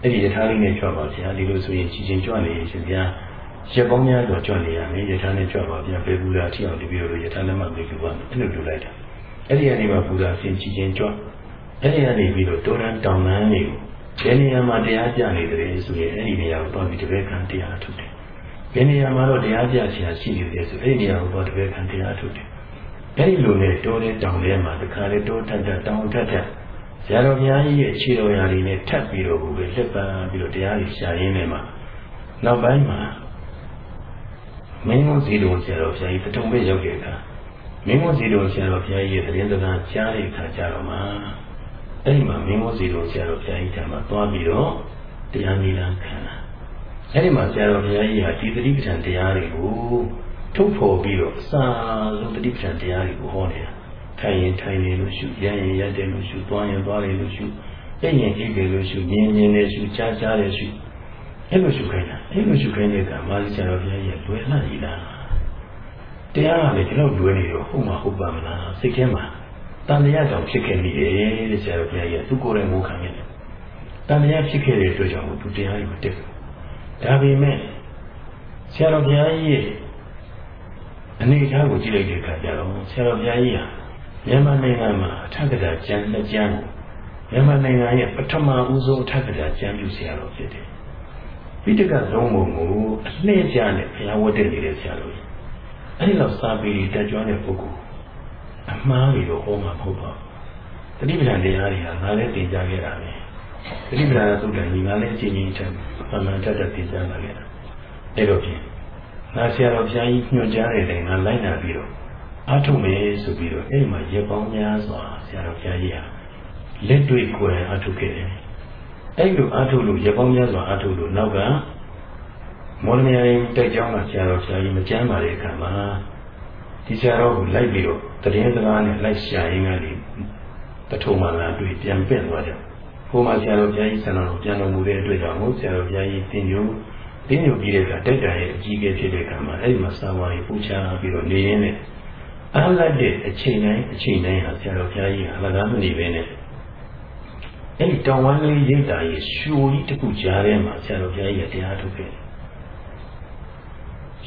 အဲ့ဒီယထာလေးနဲ့ကြွပါဗျာဒီလိုဆိုရင်ချီချင်းကြွနေရင်ရှင်ဘုရားရက်ပေါင်းများစွာကြွနေရမယ်ယထာနဲ့ကြွပါဗျာဘေဘူးလာထီအောင်တပည့်တော်တို့ယထာလက်မှတ်ကိုယူပါမယ်အဲ့လိုယူလိုက်တာအဲ့ဒီကနေမှဘုရားဆင်ချီချင်းကြွအဲ့ဒီကနေပြီးတော့တောရန်တောင်တန်းတွေကိုဘယ်နေရာမှာတရားပြနေတယ်ဆိုရင်အဲ့ဒီနေရာကိုတော့ဒီတပည့်ခံတရားထုတ်တယ် ဘယ်နေရာမှာတော့တရားပြဆရာရှိနေတယ်ဆိုအဲ့ဒီနေရာကိုတော့တပည့်ခံတရားထုတ်တယ်အဲ့ဒီလိုနဲ့တိုးတဲ့တောင်ထဲမှာတခါလေတိုးထက်ထက်တောင်ထက်ထက်ဆရာတော်ဘုရားကြီးရဲ့အခြေတော်ရာတွေနဲ့ထပ်ပြီးတော့ဘုပဲလက်ပံပြီးတော့တရားကြီးရှာရင်းနေမှာနောက်ပိုင်းမှာမင်းမစီတော်ဆရာတော်ဘုရားကြီးတထုံပဲရောက်တဲ့အခါမင်းမစီတော်ဆရာတော်ဘုရားကြီးရဲ့သတင်းစကားကြားတဲ့အခါကျတော့မှအဲ့ဒီမှာမင်းမစီတော်ဆရာတော်ဘုရားကြီးကမှသွားပြီးတော့တရားနိလန်းခံတာ အဲ့ဒီမှာဆရာတော်ဘုရားကြီးဟာဒီသတိပဋ္ဌာန်တရားတွေကိုထုတ်ဖော်ပြီးတော့အစာလုံးတတိပဋ္ဌာန်တရားတွေကိုဟောနေတာထိုင်ရင်ထိုင်နေလို့ရှုရရင်ရတဲ့လို့ရှုသွားရင်သွားတယ်လို့ရှုအိပ်ရင်အိပ်တယ်လို့ရှုမြင်မြင်တယ်ရှုကြားကြားတယ်ရှုအဲ့လိုရှုခိုင်းတာအဲ့လိုရှုခိုင်းတဲ့အခါမာဇီဆရာတော်ဘုရားကြီးလွယ်လှရည်လားတရားကလည်းဒီလောက်လွယ်နေတော့ဟုတ်မှာဟုတ်ပါမလားစိတ်ထဲမှာတန်တရားကြောင့်ဖြစ်ခဲ့မိတယ်တဲ့ဆရာတော်ဘုရားကြီးကသူကိုယ်တိုင်ငိုခံရတယ်တန်တရားဖြစ်ခဲ့တဲ့အတွက်ကြောင့်သူတရားကြီးမတက်ဘူး ဒါပေမဲ့ဆရာတော်ဘုရားကြီးရဲ့အနေအထားကိုကြည့်လိုက်တဲ့အခါကျတော့ဆရာတော်ဘုရားကြီးဟာမြန်မာနိုင်ငံမှာအထက်ကတာကျမ်းလက်ကျမ်းကိုမြန်မာနိုင်ငံရဲ့ပထမဦးဆုံးအထက်ကတာကျမ်းပြုဆရာတော်ဖြစ်တယ်။ပိဋကသုံးပုံကိုအလှည့်ကျနဲ့ဘုရားဝတ်တဲ့နေတဲ့ဆရာတော်ကြီး။အဲဒီလောက်စာပေတက်ကြွတဲ့ပုဂ္ဂိုလ်အမှားတွေတော့ဟောမှာမဟုတ်ပါဘူး။တတိပဒံတရားတွေဟာငါလည်းသင်ကြားခဲ့တာပဲ။ တတိပဒံသုတ္တန်ကြီးငါလည်းအချိန်ချင်းထပ်မှန်မှန်တတ်တတ်သင်ကြားလာခဲ့တာ။အဲတော့ဖြင့်ငါဆရာတော်ဘုရားကြီးညွှန်ကြားတဲ့တိုင်ငါလိုက်နာပြီးတော့အားထုတ်မယ်ဆိုပြီးတော့အဲ့မှာရက်ပေါင်းများစွာဆရာတော်ဘုရားကြီးဟာလက်တွေ့ကိုယ်တိုင်အားထုတ်ခဲ့တယ်။အဲ့လိုအားထုတ်လို့ရက်ပေါင်းများစွာအားထုတ်လို့နောက်ကမော်လမြိုင်တိုက်ကျောင်းကဆရာတော်ဘုရားကြီးမကြမ်းပါတဲ့အခါမှာဒီဆရာတော်ကိုလိုက်ပြီးတော့တရင်စကားနဲ့လိုက်ရှာရင်းကနေပထုံမှလာတွေ့ပြန်ပြင့်သွား ကြ။ဟိုမှာဆရာတော်ဘုရားကြီးဆန္ဒတော်ပြန်တော်မူတဲ့အတွက်ကြောင့်ဆရာတော်ဘုရားကြီးတင်ညိုတင်းညိုပြီးတဲ့အခါတိုက်တာရဲ့အကြီးအကဲဖြစ်တဲ့အခါမှာအဲ့ဒီမှာစာဝါရီပူချပြီးတော့နေရင်းနဲ့အားလိုက်တဲ့အချိန်တိုင်းအချိန်တိုင်းဟာဆရာတော်ဘုရားကြီးဟာအလကားမနေပဲနဲ့အဲ့ဒီတောင်ဝမ်းလေးရိတ်တာရဲ့ရှူကြီးတစ်ခုကြားထဲမှာဆရာတော်ဘုရားကြီးကတရားထုတ်ခဲ့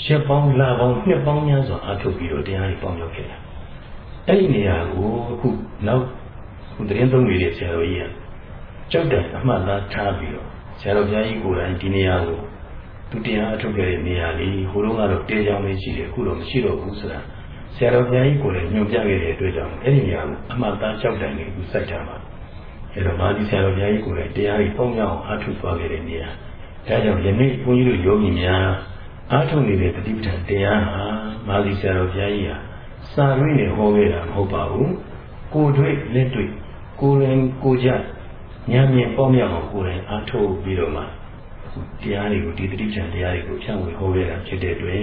ရက်ပေါင်းလပေါင်းနှစ်ပေါင်းများစွာအားထုတ်ပြီးတော့တရားကြီးပေါင်းရောက်ခဲ့တာအဲ့ဒီနေရာကိုအခုနောက်ခုတရင်သုံးနေတဲ့ဆရာတော်ကြီးက ကြောက်တဲ့အမှတ်သားထားပြီးတော့ဆရာတော်ဘုရားကြီးကိုယ်တိုင်ဒီနေရာကိုသူတရားအထုတ်ခဲ့တဲ့နေရာလေးဟိုတုန်းကတော့တဲကြောင်လေးရှိတယ်အခုတော့မရှိတော့ဘူးဆိုတာဆရာတော်ဘုရားကြီးကိုလည်းညွှန်ပြခဲ့တဲ့အတွက်ကြောင့်အဲ့ဒီနေရာကိုအမှန်တန်လျှောက်တိုင်လေးကိုစိုက်ထားပါအဲ့တော့မာဒီဆရာတော်ဘုရားကြီးကိုလည်းတရားကြီးပေါင်းရအောင်အားထုတ်သွားခဲ့တဲ့နေရာဒါကြောင့်ယနေ့ဘုန်းကြီးတို့ယောဂီများအားထုတ်နေတဲ့တတိပဋ္ဌာန်တရားဟာမာဒီဆရာတော်ဘုရားကြီးဟာစာရင်းနဲ့ဟောခဲ့တာမဟုတ်ပါဘူးကိုယ်တွေ့လက်တွေ့ကိုယ်ရင်ကိုကြ ဉာဏ်မြင်ပေါင်းရအောင်ကိုယ်ရင်အားထုတ်ပြီးတော့မှတရားတွေကိုဒီတတိပဋ္ဌာန်တရားတွေကိုဖြန့်ဝေဟောခဲ့တာဖြစ်တဲ့အတွက်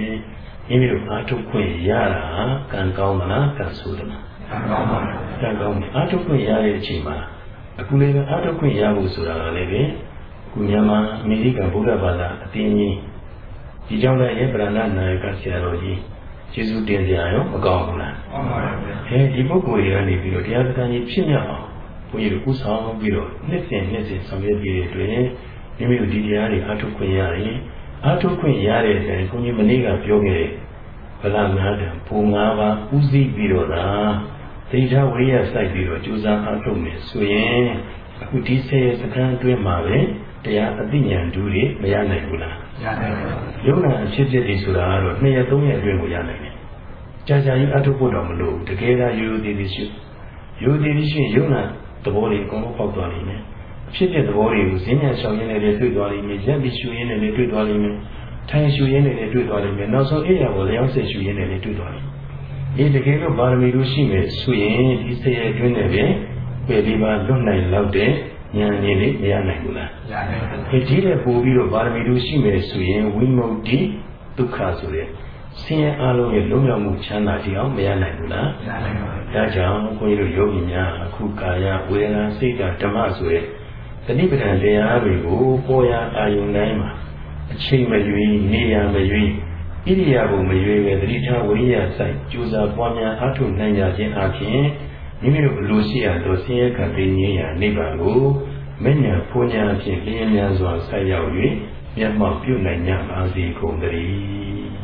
မိမိတို့အားထုတ်ခွင့်ရတာကံကောင်းမလားကံဆိုးတယ်လားကံကောင်းပါဘူးကံကောင်းတယ်အားထုတ်ခွင့်ရတဲ့အချိန်မှာအခုလည်းအားထုတ်ခွင့်ရဖို့ဆိုတာကလည်းပဲခုမြန်မာအမေရိကန်ဗုဒ္ဓဘာသာအသင်းကြီးဒီကြောင့်လည်းရဲ့ဗရဏနာယကဆရာတော်ကြီးကျေးဇူးတင်စရာရောမကောင်းဘူးလားကောင်းပါပါဟဲဒီပုဂ္ဂိုလ်တွေကနေပြီးတော့တရားစခန်းကြီးဖြစ်မြောက်အောင် ဘုန်းကြီးတို့ဥဆောင်ပြီးတော့နှစ်စဉ်နှစ်စဉ်ဆောင်ရွက်ပြီးတဲ့အတွက်မိမိတို့ဒီတရားတွေအားထုတ်ခွင့်ရတယ်အားထုတ်ခွင့်ရတဲ့အချိန်ဘုန်းကြီးမနေ့ကပြောခဲ့တဲ့ဗလာငါးတံဘုံငါးပါးဥသိပြီးတော့သာသိချဝိရိယစိုက်ပြီးတော့ကြိုးစားအားထုတ်မယ်ဆိုရင်အခုဒီဆယ်စကန်အတွင်းမှာပဲတရားအသိဉာဏ်ဓုတွေမရနိုင်ဘူးလားရနိုင်ပါဘူးယုံနာအဖြစ်ဖြစ်တွေဆိုတာကတော့နှစ်ရက်သုံးရက်အတွင်းကိုရနိုင်တယ်ကြာကြာကြီးအထုပ်ဖို့တော့မလို့တကယ်ကရိုးရိုးသေးသေးရှိရိုးသေးသေးရှိရင်ယုံနာ သဘောတွေအကုန်လုံးပေါက်သွားနိုင်တယ်အဖြစ်ဖြစ်သဘောတွေကိုဈဉ္ညာဆောင်ရင်းနဲ့လည်းတွေ့သွားလိမ့်မယ်ရက်ပြီးရှူရင်းနဲ့လည်းတွေ့သွားလိမ့်မယ်ထိုင်ရှူရင်းနဲ့လည်းတွေ့သွားလိမ့်မယ်နောက်ဆုံးအိယာကိုလျောင်းဆက်ရှူရင်းနဲ့လည်းတွေ့သွားလိမ့်မယ်ဒီတကယ်လို့ပါရမီတို့ရှိမယ်ဆိုရင်ဒီဆရာအတွင်းနဲ့ပဲပယ်လေးပါလွတ်နိုင်လောက်တဲ့ဉာဏ်ရည်လေးမရနိုင်ဘူးလားရတယ်ဒီကြီးတဲ့ပို့ပြီးတော့ပါရမီတို့ရှိမယ်ဆိုရင်ဝိမု ക്തി ဒုက္ခဆိုတဲ့ ဆင်းရဲအလုံးရဲ့လုံးဝမှုချမ်းသာတရားမရနိုင်ဘူးလားရတယ်ပါဒါကြောင့်ခွန်ကြီးတို့ယောဂီများအခုကာယဝေဒနာစိတ်ဓမ္မဆိုတဲ့တတိပဒံတရားတွေကိုပေါ်ရအာယုန်တိုင်းမှာအချိန်မရွေးနေရမရွေးဣရိယာပုမရွေးပဲတတိထားဝိရိယဆိုင်ကြိုးစားပွားများအားထုတ်နိုင်ကြခြင်းအပြင်မိမိတို့ဘလို့ရှိရသောဆင်းရဲကံသိငြိမ်းရာနိဗ္ဗာန်ကိုမဉ္ဇဉ်ပူညာဖြင့်လျင်မြန်စွာဆက်ရောက်၍မျက်မှောက်ပြုနိုင်ကြပါစေကုန်သတည်း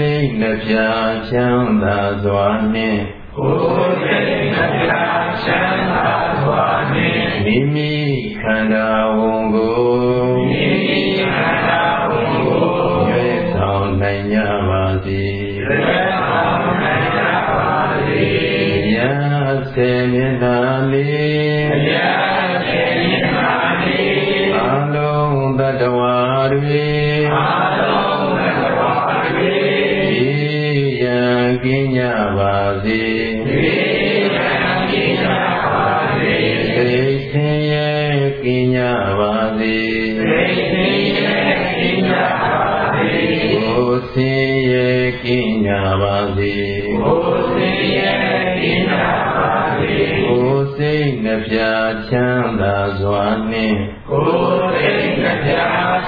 စိတ်နှပြချမ်းသာစွာနှင့်ကိုယ်စိတ်နှပြချမ်းသာစွာနှင့်မိမိခန္ဓာဝန်ကိုမိမိခန္ဓာဝန်ကိုရွေးဆောင်နိုင်ကြပါစေသက်ဆောင်နိုင်ကြပါစေ။ညာစေမျက်နှာ ကြပါစေ။ကိုယ်စိတ်နှပြချမ်းသာစွာနှင့်ကိုယ်စိတ်နှပြ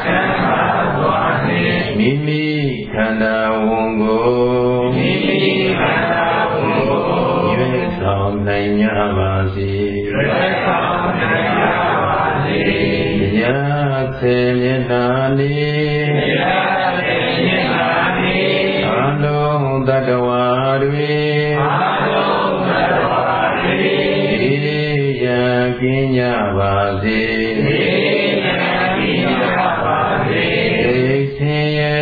ချမ်းသာစွာနှင့်မိမိခန္ဓာဝန်ကိုမိမိခန္ဓာကိုယ်ကိုရွေးဆောင်နိုင်ကြပါစေရွယ်ဆောင်နိုင်ကြပါစေတရားစေမျက်နာနေတရား ကင်းကြပါစေသေဉာဏ်ပညာပါစေသိဆင်းရဲ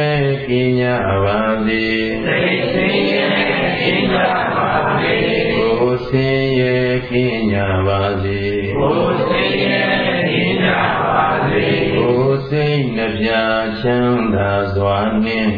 ကင်းကြပါစေသိသိရဲ့ပညာပါစေကိုယ်ဆင်းရဲကင်းကြပါစေကိုယ်စိတ်ရဲ့ပညာပါစေကိုယ်စိတ်နှပြချမ်းသာစွာနှင့်